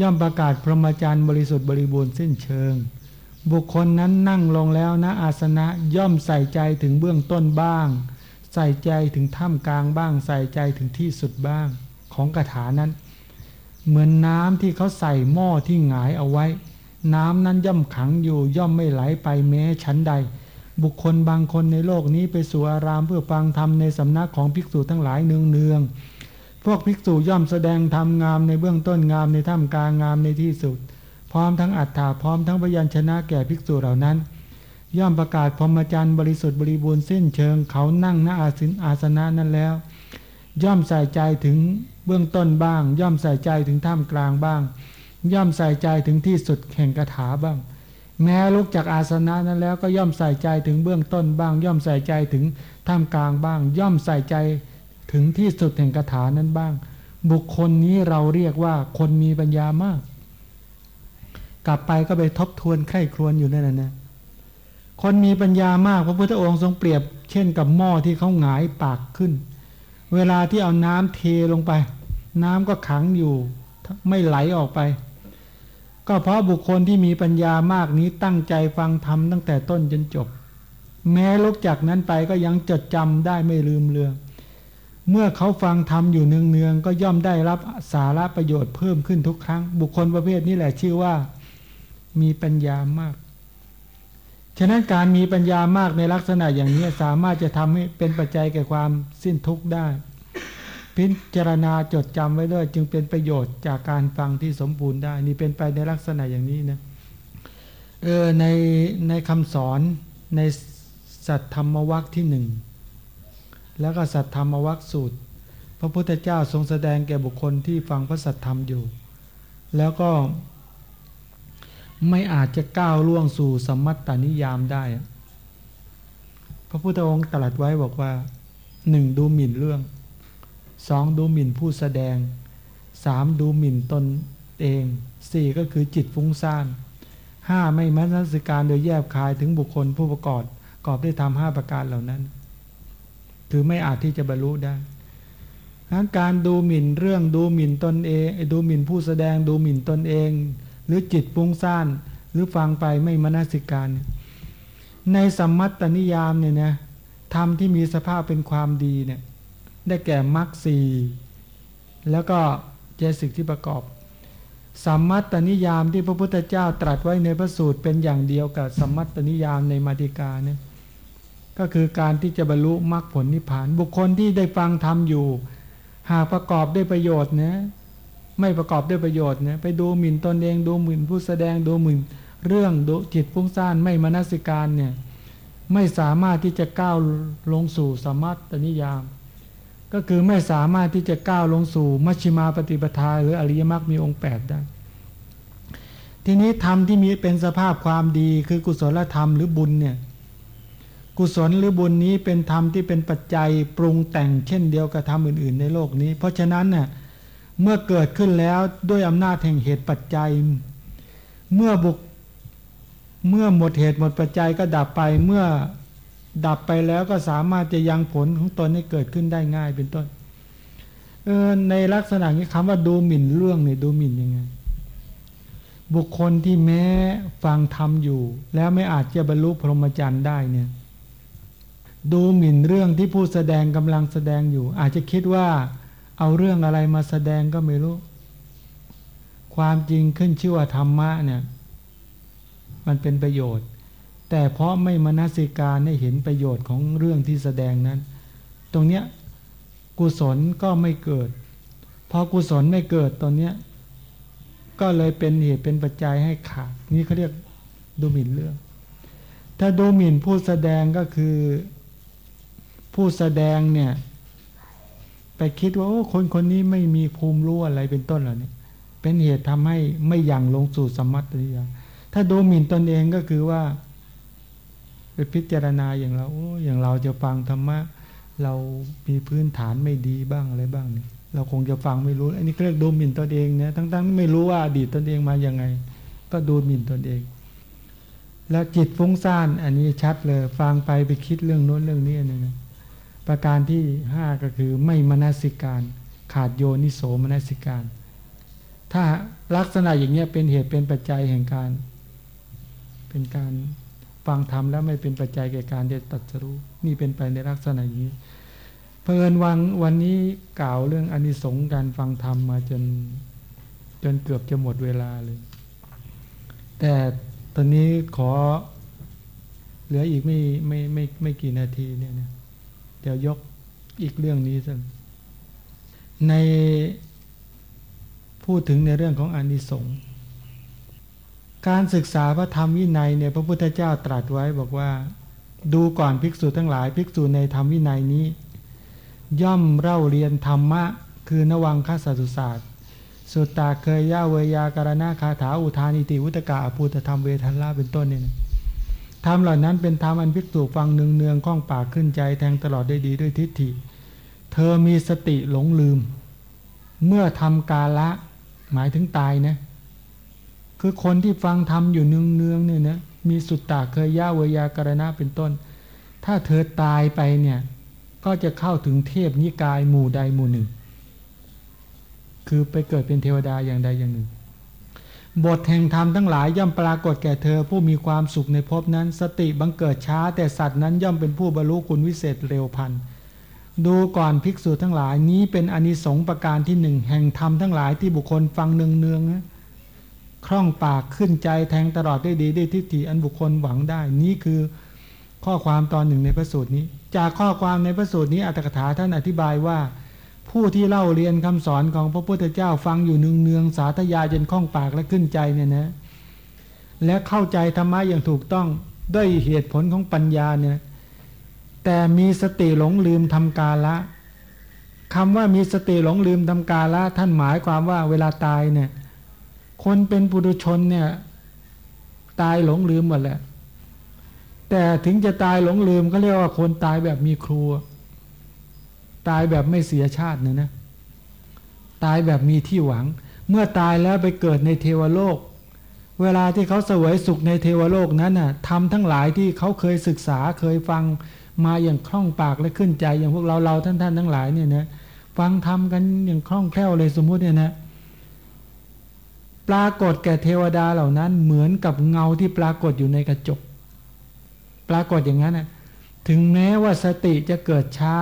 ย่อมประกาศพรหมจรรย์บริสุทธิ์บริบูรณ์สิ้นเชิง บุคคลนั้นนั่งลงแล้วนะอาสนะย่อมใส่ใจถึงเบื้องต้นบ้าง ใส่ใจถึงท่ามกลางบ้าง ใส่ใจถึงที่สุดบ้างของกถานั้น เหมือนน้ำที่เขาใส่หม้อที่หงายเอาไว้ น้ำนั้นย่อมขังอยู่ย่อมไม่ไหลไปแม้ชั้นใด บุคคลบางคนในโลกนี้ไปสู่อารามเพื่อฟังธรรมในสำนักของภิกษุทั้งหลายเนืองเนืองพวกภิกษุย่อมแสดงธรรมงามในเบื้องต้นงามในท่ามกลางงามในที่สุด พร้อมทั้งอัฏฐาพร้อมทั้งพยัญชนะแก่ภิกษุเหล่านั้น ย่อมประกาศพรหมจรรย์บริสุทธิ์บริบูรณ์สิ้นเชิงเขานั่งณอาสินอาสนะนั้นแล้ว ย่อมใส่ใจถึงเบื้องต้นบ้าง ย่อมใส่ใจถึงท่ามกลางบ้าง ย่อมใส่ใจถึงที่สุดแห่งคาถาบ้าง แม้ลุกจากอาสนะนั้นแล้วก็ย่อมใส่ใจถึงเบื้องต้นบ้าง ย่อมใส่ใจถึงท่ามกลางบ้าง ย่อมใส่ใจถึงที่สุดแห่งคาถานั้นบ้าง บุคคลนี้เราเรียกว่าคนมีปัญญามาก กลับไปก็ไปทบทวนไข้ครวนอยู่นั่นนะ คนมีปัญญามากพระพุทธองค์ทรงเปรียบ เช่นกับหม้อที่เขาหงายปากขึ้น เวลาที่เอาน้ำเทลงไป น้ำก็ขังอยู่ ไม่ไหลออกไป ก็เพราะบุคคลที่มีปัญญามากนี้ตั้งใจฟังธรรมตั้งแต่ต้นจนจบ แม้ลุกจากนั้นไปก็ยังจดจำได้ไม่ลืมเลืองเมื่อเขาฟังธรรมอยู่เนืองๆก็ย่อมได้รับสาระประโยชน์เพิ่มขึ้นทุกครั้ง บุคคลประเภทนี้แหละชื่อว่า มีปัญญามาก ฉะนั้นการมีปัญญามากในลักษณะอย่างนี้สามารถจะทำให้เป็นปัจจัยแก่ความสิ้นทุกข์ได้ พิจารณาจดจำไว้ด้วย จึงเป็นประโยชน์จากการฟังที่สมบูรณ์ได้ นี่เป็นไปในลักษณะอย่างนี้นะเออในในคำสอนในสัตธรรมวัคที่หนึ่งแล้วก็สัตธรรมวัคสูตร พระพุทธเจ้าทรงแสดงแก่บุคคลที่ฟังพระสัตธรรมอยู่ แล้วก็ ไม่อาจจะก้าวล่วงสู่สมัตตานิยามได้ พระพุทธองค์ตรัสไว้บอกว่าหนึ่งดูหมิ่นเรื่องสองดูหมิ่นผู้แสดงสามดูหมิ่นตนเองสี่ก็คือจิตฟุ้งซ่านห้าไม่มันัสการโดยแยบคายถึงบุคคลผู้ประกอบกอบได้ทำห้าประการเหล่านั้น ถือไม่อาจที่จะบรรลุได้การดูหมิ่นเรื่องดูหมิ่นตนเอง ดูหมิ่นผู้แสดงดูหมิ่นตนเอง หรือจิตปุ้งซ่าน หรือฟังไปไม่มนสิการ ในสัมมัตตนิยามเนี่ยนะธรรมที่มีสภาพเป็นความดีเนี่ยได้แก่มรรคสีแล้วก็เจสิกที่ประกอบสัมมัตตนิยามที่พระพุทธเจ้าตรัสไว้ในพระสูตรเป็นอย่างเดียวกับสัมมัตตนิยามในมาติกาเนี่ยก็คือการที่จะบรรลุมรรคผลนิพพาน บุคคลที่ได้ฟังธรรมอยู่ หากประกอบด้วยประโยชน์นะ ไม่ประกอบด้วยประโยชน์เนะไปดูหมิ่นตนเองดูหมิ่นผู้แสดงดูหมิ่น เรื่องดูจิตฟุ้งซ่านไม่มนสิการเนี่ยไม่สามารถที่จะก้าวลงสู่สมัตตนิยาม ก็คือไม่สามารถที่จะก้าวลงสู่มัชฌิมาปฏิปทา หรืออริยมรรคมีองค์แปดได้ ทีนี้ธรรมที่มีเป็นสภาพความดีคือกุศลธรรมหรือบุญเนี่ยกุศลหรือบุญนี้เป็นธรรมที่เป็นปัจจัยปรุงแต่งเช่นเดียวกับธรรมอื่น ๆ ในโลกนี้ เพราะฉะนั้นเนี่ย เมื่อเกิดขึ้นแล้วด้วยอำนาจแห่งเหตุปัจจัย เมื่อบุกเมื่อหมดเหตุหมดปัจจัยก็ดับไปเมื่อดับไปแล้วก็สามารถจะยังผลของตนให้เกิดขึ้นได้ง่ายเป็นต้นเออในลักษณะนี้คำว่าดูหมิ่นเรื่องเนี่ยดูหมิ่นยังไง บุคคลที่แม้ฟังธรรมอยู่ แล้วไม่อาจจะบรรลุพรหมจรรย์ได้เนี่ย ดูหมิ่นเรื่องที่ผู้แสดงกำลังแสดงอยู่ อาจจะคิดว่า เอาเรื่องอะไรมาแสดงก็ไม่รู้ ความจริงขึ้นชื่อว่าธรรมะเนี่ย มันเป็นประโยชน์ แต่เพราะไม่มนสิการให้เห็นประโยชน์ของเรื่องที่แสดงนั้น ตรงเนี้ยกุศลก็ไม่เกิดพอกุศลไม่เกิดตอนเนี้ยก็เลยเป็นเหตุเป็นปัจจัยให้ขาดนี่เขาเรียกดูหมิ่นเรื่อง ถ้าดูหมิ่นผู้แสดงก็คือผู้แสดงเนี่ย ไปคิดว่าโอ้คนคนนี้ไม่มีภูมิรู้อะไรเป็นต้นเหล่านี้เป็นเหตุทำให้ไม่ยังลงสู่สมัติยาถ้าดูหมิ่นตนเองก็คือว่าไปพิจารณาอย่างเราโอ้อย่างเราจะฟังธรรมะ เรามีพื้นฐานไม่ดีบ้างอะไรบ้างเนี่ยเราคงจะฟังไม่รู้อันนี้เรียกดูหมิ่นตนเองเนี่ยทั้งๆไม่รู้ว่าอดีตตนเองมาอย่างไง ก็ดูหมิ่นตนเอง แล้วจิตฟุ้งซ่านอันนี้ชัดเลย ฟังไปไปคิดเรื่องโน้นเรื่องนี้เนี่ย ประการที่ห้าก็คือไม่มนสิการขาดโยนิโสมนสิการ ถ้าลักษณะอย่างนี้เป็นเหตุเป็นปัจจัยแห่งการ เป็นการฟังธรรมแล้วไม่เป็นปัจจัยแก่การเดตัดสรู้นี่เป็นไปในลักษณะอย่างนี้ เพลินวันวันนี้กล่าวเรื่องอนิสงส์การฟังธรรมมาจนจนเกือบจะหมดเวลาเลย แต่ตอนนี้ขอเหลืออีกไม่ไม่ไม่ไม่กี่นาทีเนี่ยนะ เดี๋ยวยกอีกเรื่องนี้สักในพูดถึงในเรื่องของอานิสงส์การศึกษาพระธรรมวินัยเนี่ยพระพุทธเจ้าตรัสไว้บอกว่า ดูก่อนภิกษุทั้งหลายภิกษุในธรรมวินัยนี้ ย่อมเล่าเรียนธรรมะ คือนวังคสัตุศาสตร์ สุตตาเคยย่าเวยาการณาคาถาอุทานิติวุตกาอภูตธรรมเวทันลาเป็นต้นเนี่ย ธรรมเหล่านั้นเป็นธรรมอันพิกษุฟังเนืองเนืองข้องปากขึ้นใจแทงตลอดได้ดีด้วยทิฏฐิ เธอมีสติหลงลืม เมื่อทำกาละหมายถึงตายนะ คือคนที่ฟังธรรมอยู่เนืองเนืองเนี่ยนะมีสุตตาเคยย่าเวยากรณะเป็นต้น ถ้าเธอตายไปเนี่ยก็จะเข้าถึงเทพนิกายหมู่ใดหมู่หนึ่ง คือไปเกิดเป็นเทวดาอย่างใดอย่างหนึ่ง บทแห่งธรรมทั้งหลายย่อมปรากฏแก่เธอผู้มีความสุขในภพนั้น สติบังเกิดช้า แต่สัตว์นั้นย่อมเป็นผู้บรรลุคุณวิเศษเร็วพันดูก่อนภิกษุทั้งหลายนี้เป็นอนิสงส์ประการที่หนึ่งแห่งธรรมทั้งหลายที่บุคคลฟังเนืองๆนะคล่องปากขึ้นใจแทงตลอดได้ดีได้ทิฏฐิอันบุคคลหวังได้ นี้คือข้อความตอนหนึ่งในพระสูตรนี้ จากข้อความในพระสูตรนี้อัตถกถาท่านอธิบายว่า ผู้ที่เล่าเรียนคำสอนของพระพุทธเจ้าฟังอยู่เนืองเนืองสาธยายจนคล่องปากและขึ้นใจเนี่ยนะ และเข้าใจธรรมะอย่างถูกต้องด้วยเหตุผลของปัญญาเนี่ย แต่มีสติหลงลืมทำกาละคำว่ามีสติหลงลืมทำกาละท่านหมายความว่าเวลาตายเนี่ย คนเป็นปุถุชนเนี่ย ตายหลงลืมหมดแหละแต่ถึงจะตายหลงลืมก็เรียกว่าคนตายแบบมีครัว ตายแบบไม่เสียชาติเนี่ยนะ ตายแบบมีที่หวัง เมื่อตายแล้วไปเกิดในเทวโลก เวลาที่เขาเสวยสุขในเทวโลกนั้นน่ะทำทั้งหลายที่เขาเคยศึกษาเคยฟังมาอย่างคล่องปากและขึ้นใจอย่างพวกเราเราท่านท่านทั้งหลายเนี่ยนะฟังทำกันอย่างคล่องแคล่วเลยสมมุติเนี่ยนะปรากฏแก่เทวดาเหล่านั้นเหมือนกับเงาที่ปรากฏอยู่ในกระจก ปรากฏอย่างนั้นนะถึงแม้ว่าสติจะเกิดช้า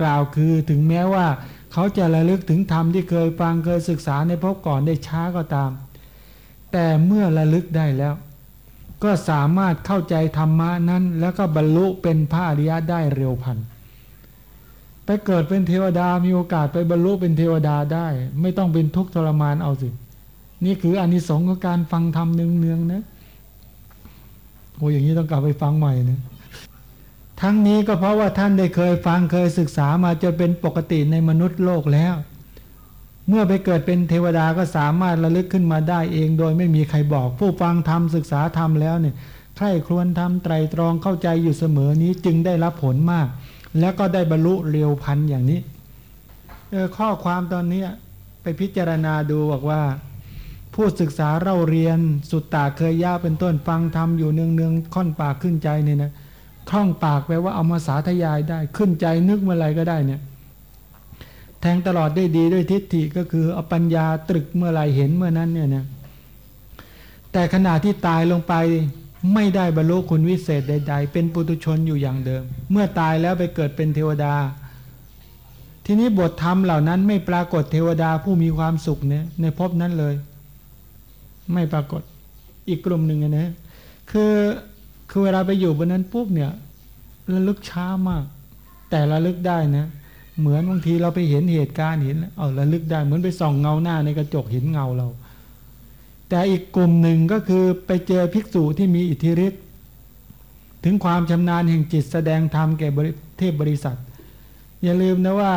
กล่าวคือถึงแม้ว่าเขาจะระลึกถึงธรรมที่เคยฟังเคยศึกษาในพบก่อนได้ช้าก็ตาม แต่เมื่อระลึกได้แล้ว ก็สามารถเข้าใจธรรมะนั้น แล้วก็บรรลุเป็นพระอริยะได้เร็วพันไปเกิดเป็นเทวดามีโอกาสไปบรรลุเป็นเทวดาได้ ไม่ต้องเป็นทุกข์ทรมานเอาสิ นี่คืออานิสงส์ของการฟังธรรมเนืองๆนะโอ้อย่างนี้ต้องกลับไปฟังใหม่นะ ทั้งนี้ก็เพราะว่าท่านได้เคยฟังเคยศึกษามาจะเป็นปกติในมนุษย์โลกแล้ว เมื่อไปเกิดเป็นเทวดาก็สามารถระลึกขึ้นมาได้เอง โดยไม่มีใครบอก ผู้ฟังธรรมศึกษาธรรมแล้วเนี่ยใครครวญทำไตรตรองเข้าใจอยู่เสมอนี้จึงได้รับผลมาก แล้วก็ได้บรรลุเร็วพันอย่างนี้ข้อความตอนนี้ไปพิจารณาดูบอกว่า ผู้ศึกษาเราเรียนสุดตาเคยย่าเป็นต้นฟังทำอยู่เนืองเนืองค่อนปากขึ้นใจเนี่ยนะ คล่องปากแปลว่าเอามาสาธยายได้ ขึ้นใจนึกเมื่อไรก็ได้เนี่ยแทงตลอดได้ดีด้วยทิฏฐิก็คือเอาปัญญาตรึกเมื่อไรเห็นเมื่อนั้นเนี่ยนะแต่ขณะที่ตายลงไปไม่ได้บรรลุคุณวิเศษใด ๆ เป็นปุตุชนอยู่อย่างเดิม เมื่อตายแล้วไปเกิดเป็นเทวดา ทีนี้บทธรรมเหล่านั้นไม่ปรากฏเทวดาผู้มีความสุขเนี่ยในภพนั้นเลย ไม่ปรากฏอีกกลุ่มหนึ่งนะคือ คือเวลาไปอยู่บนนั้นปุ๊บเนี่ยระลึกช้ามาก แต่ระลึกได้นะ เหมือนบางทีเราไปเห็นเหตุการณ์เห็นเอาระลึกได้เหมือนไปส่องเงาหน้าในกระจกเห็นเงาเรา แต่อีกกลุ่มหนึ่งก็คือไปเจอภิกษุที่มีอิทธิฤทธิ์ถึงความชำนาญแห่งจิตแสดงธรรมแก่เทพบริษัท อย่าลืมนะว่า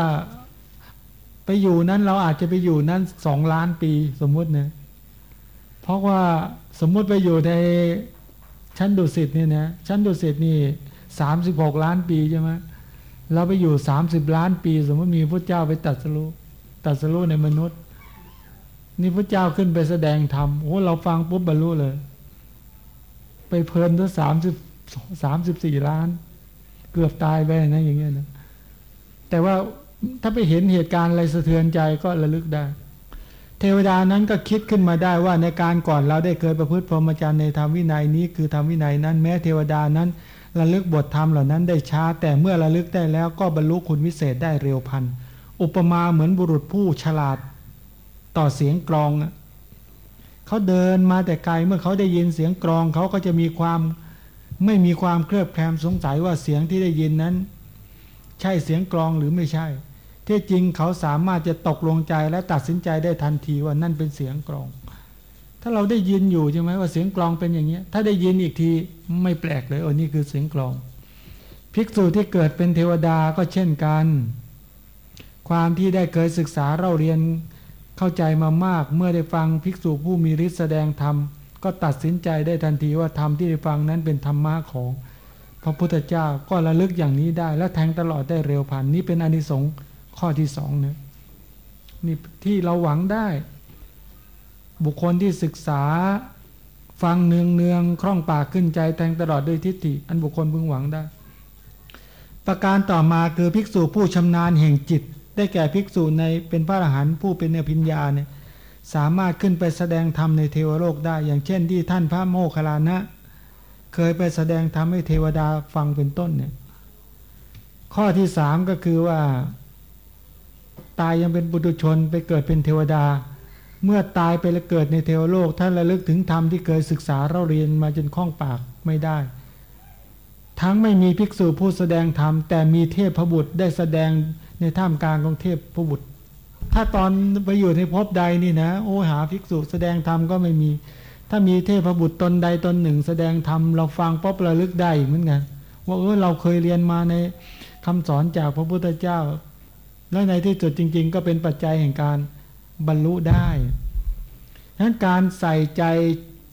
ไปอยู่นั้นเราอาจจะไปอยู่นั้นสองล้านปีสมมุตินะเพราะว่าสมมุติไปอยู่ใน ชั้นดุสิตเนี่ยนะชั้นดุสิตนี่สามสิบหกล้านปีใช่ไหมเราไปอยู่สามสิบล้านปี สมมติมีพระเจ้าไปตัดสรุตัดสรุในมนุษย์ นี่พระเจ้าขึ้นไปแสดงธรรมโอ้เราฟังปุ๊บบรรลุเลย ไปเพลินตั้งสามสิบสามสิบสี่ล้าน เกือบตายไปนะอย่างเงี้ยนะแต่ว่าถ้าไปเห็นเหตุการณ์อะไรสะเทือนใจก็ระลึกได้ เทวดานั้นก็คิดขึ้นมาได้ว่าในการก่อนเราได้เคยประพฤติพรหมจรรย์ในธรรมวินัยนี้คือธรรมวินัยนั้นแม้เทวดานั้นระลึกบทธรรมเหล่านั้นได้ช้า แต่เมื่อระลึกได้แล้วก็บรรลุคุณวิเศษได้เร็วพัน อุปมาเหมือนบุรุษผู้ฉลาดต่อเสียงกรองเขาเดินมาแต่ไกลเมื่อเขาได้ยินเสียงกรองเขาก็จะมีความไม่มีความเคลือบแคลงสงสัยว่าเสียงที่ได้ยินนั้น ใช่เสียงกรองหรือไม่ใช่ ที่จริงเขาสามารถจะตกลงใจและตัดสินใจได้ทันทีว่านั่นเป็นเสียงกลอง ถ้าเราได้ยินอยู่ใช่ไหมว่าเสียงกลองเป็นอย่างเงี้ถ้าได้ยินอีกทีไม่แปลกเลยโอ้นี่คือเสียงกลอง ภิกษุที่เกิดเป็นเทวดาก็เช่นกัน ความที่ได้เคยศึกษาเราเรียนเข้าใจมามาก เมื่อได้ฟังภิกษุผู้มีฤทธิ์แสดงธรรมก็ตัดสินใจได้ทันทีว่าธรรมที่ได้ฟังนั้นเป็นธรรมะของพระพุทธเจ้าก็ระลึกอย่างนี้ได้ และแทงตลอดได้เร็วผ่านนี้เป็นอนิสงส์ ข้อที่สองเนี่ยนี่ที่เราหวังได้ บุคคลที่ศึกษาฟังเนืองเนืองคล่องปากขึ้นใจแทงตลอดด้วยทิฏฐิ อันบุคคลพึงหวังได้ ประการต่อมาคือภิกษุผู้ชำนาญแห่งจิต ได้แก่ภิกษุในเป็นพระอรหันต์ผู้เป็นเนพิญญาเนี่ยสามารถขึ้นไปแสดงธรรมในเทวโลกได้ อย่างเช่นที่ท่านพระโมคคัลลานะ เคยไปแสดงธรรมให้เทวดาฟังเป็นต้นเนี่ยข้อที่สามก็คือว่า ตายยังเป็นบุตุชนไปเกิดเป็นเทวดา เมื่อตายไปแล้วเกิดในเทวโลกท่านระลึกถึงธรรมที่เคยศึกษาเราเรียนมาจนคล่องปากไม่ได้ ทั้งไม่มีภิกษุผู้แสดงธรรมแต่มีเทพพบุตรได้แสดงในท่ามกลางของเทพพบุตร ถ้าตอนไปอยู่ในภพใดนี่นะ โอ้หาภิกษุแสดงธรรมก็ไม่มี ถ้ามีเทพบุตรตนใดตนหนึ่ง แสดงธรรมเราฟังป๊อบระลึกได้เหมือนกันว่าเออเราเคยเรียนมาในคำสอนจากพระพุทธเจ้า และในที่สุดจริง ๆ ก็เป็นปัจจัยแห่งการบรรลุได้ฉะนั้นการใส่ใจ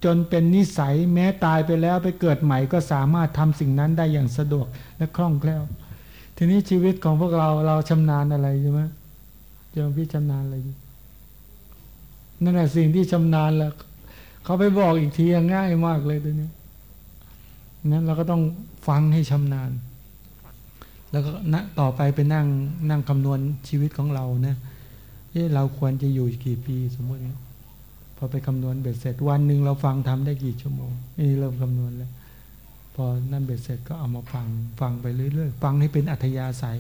จนเป็นนิสัยแม้ตายไปแล้วไปเกิดใหม่ก็สามารถทำสิ่งนั้นได้อย่างสะดวกและคล่องแคล่ว ทีนี้ชีวิตของพวกเราเราชำนาญอะไรใช่ไหมเจ้าพี่ชำนาญอะไรนั่นแหละสิ่งที่ชำนาญแล้วเขาไปบอกอีกทีง่ายมากเลยตัวนี้นั้นเราก็ต้องฟังให้ชำนาญ แล้วก็ณต่อไปไปนั่งนั่งคำนวณชีวิตของเรานะเอ๊ะเราควรจะอยู่กี่ปีสมมติพอไปคำนวณเบ็ดเสร็จวันหนึ่งเราฟังทำได้กี่ชั่วโมงนี่เริ่มคำนวณแล้วพอนั่นเบ็ดเสร็จก็เอามาฟังฟังไปเรื่อยๆฟังให้เป็นอัธยาศัย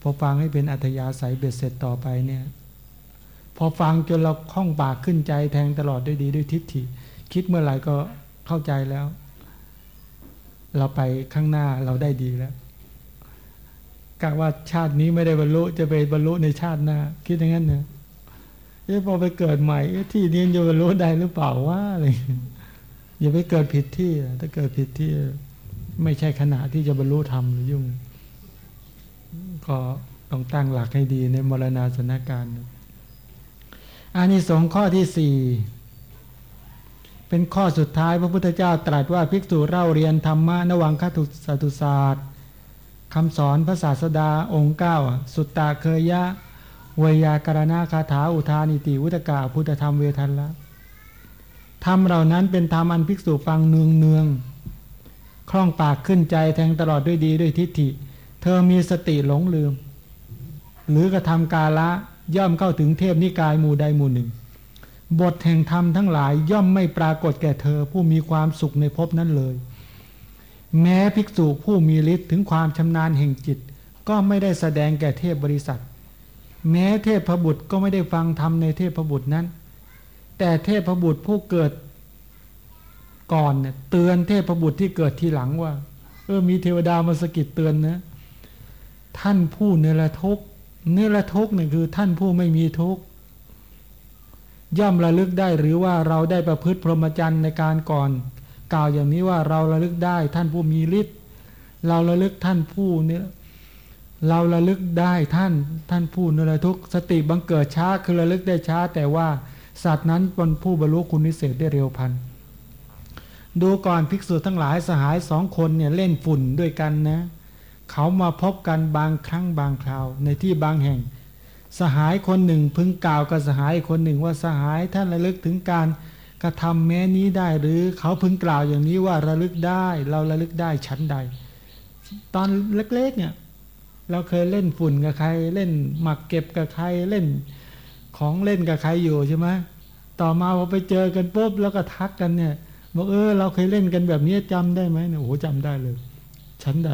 พอฟังให้เป็นอัธยาศัยเบ็ดเสร็จต่อไปเนี่ย พอฟังจนเราคล่องปากขึ้นใจแทงตลอดด้วยดีด้วยทิฏฐิคิดเมื่อไหร่ก็เข้าใจแล้ว เราไปข้างหน้าเราได้ดีแล้ว กะว่าชาตินี้ไม่ได้บรรลุจะไปบรรลุในชาติหน้า คิดอย่างนั้นเนี่ยเอ๊ะพอไปเกิดใหม่ที่นี้จะบรรลุได้หรือเปล่าว่าอะไรอย่าไปเกิดผิดที่ถ้าเกิดผิดที่ ไม่ใช่ขณะที่จะบรรลุธรรมหรือยุ่ง ก็ต้องตั้งหลักให้ดีในมรณาสนการอันนี้สองข้อที่สี่เป็นข้อสุดท้ายพระพุทธเจ้าตรัสว่าภิกษุเล่าเรียนธรรมะนวังคตุสัตุศาสตร์ คำสอนพระศาสดาองค์เก้าสุตตาเคยยะวยากรณาคาถาอุทานิติวุตกาพุทธธรรมเวทันละธรรมเหล่านั้นเป็นธรรมอันภิกษุฟังเนืองเนืองคล่องปากขึ้นใจแทงตลอดด้วยดีด้วยทิฏฐิ เธอมีสติหลงลืม หรือกระทำกาละย่อมเข้าถึงเทพนิกายหมู่ใดหมู่หนึ่ง บทแห่งธรรมทั้งหลายย่อมไม่ปรากฏแก่เธอผู้มีความสุขในภพนั้นเลย แม้ภิกษุผู้มีฤทธิ์ถึงความชำนาญแห่งจิต ก็ไม่ได้แสดงแก่เทพบริษัท แม้เทพพบุตรก็ไม่ได้ฟังธรรมในเทพพบุตรนั้น แต่เทพพบุตรผู้เกิดก่อนเนี่ยเตือนเทพพบุตรที่เกิดทีหลังว่า เออมีเทวดามาสกิดเตือนนะท่านผู้เนรทุกเนรทุกเนี่ยคือท่านผู้ไม่มีทุกย่อมระลึกได้หรือว่าเราได้ประพฤติพรหมจรรย์ในการก่อน กล่าวอย่างนี้ว่าเราระลึกได้ท่านผู้มีฤทธิ์เราระลึกท่านผู้เนี่ยเราระลึกได้ท่านท่านผู้นรทุกสติบังเกิดช้าคือระลึกได้ช้า แต่ว่าสัตว์นั้นเป็นผู้บรรลุคุณนิเศษได้เร็วพันดูก่อนภิกษุทั้งหลายสหายสองคนเนี่ยเล่นฝุ่นด้วยกันนะ เขามาพบกันบางครั้งบางคราวในที่บางแห่ง สหายคนหนึ่งพึงกล่าวกับสหายคนหนึ่งว่าสหายท่านระลึกถึงการ กระทำแม้นี้ได้หรือเขาพึงกล่าวอย่างนี้ว่าระลึกได้ เราระลึกได้ชั้นใด ตอนเล็กๆเนี่ยเราเคยเล่นฝุ่นกับใคร เล่นหมักเก็บกับใครเล่นของเล่นกับใครอยู่ใช่ไหมต่อมาพอไปเจอกันปุ๊บแล้วก็ทักกันเนี่ยบอกเออ เราเคยเล่นกันแบบนี้จำได้ไหมเนี่ยโอ้โหจำได้เลยชั้นใด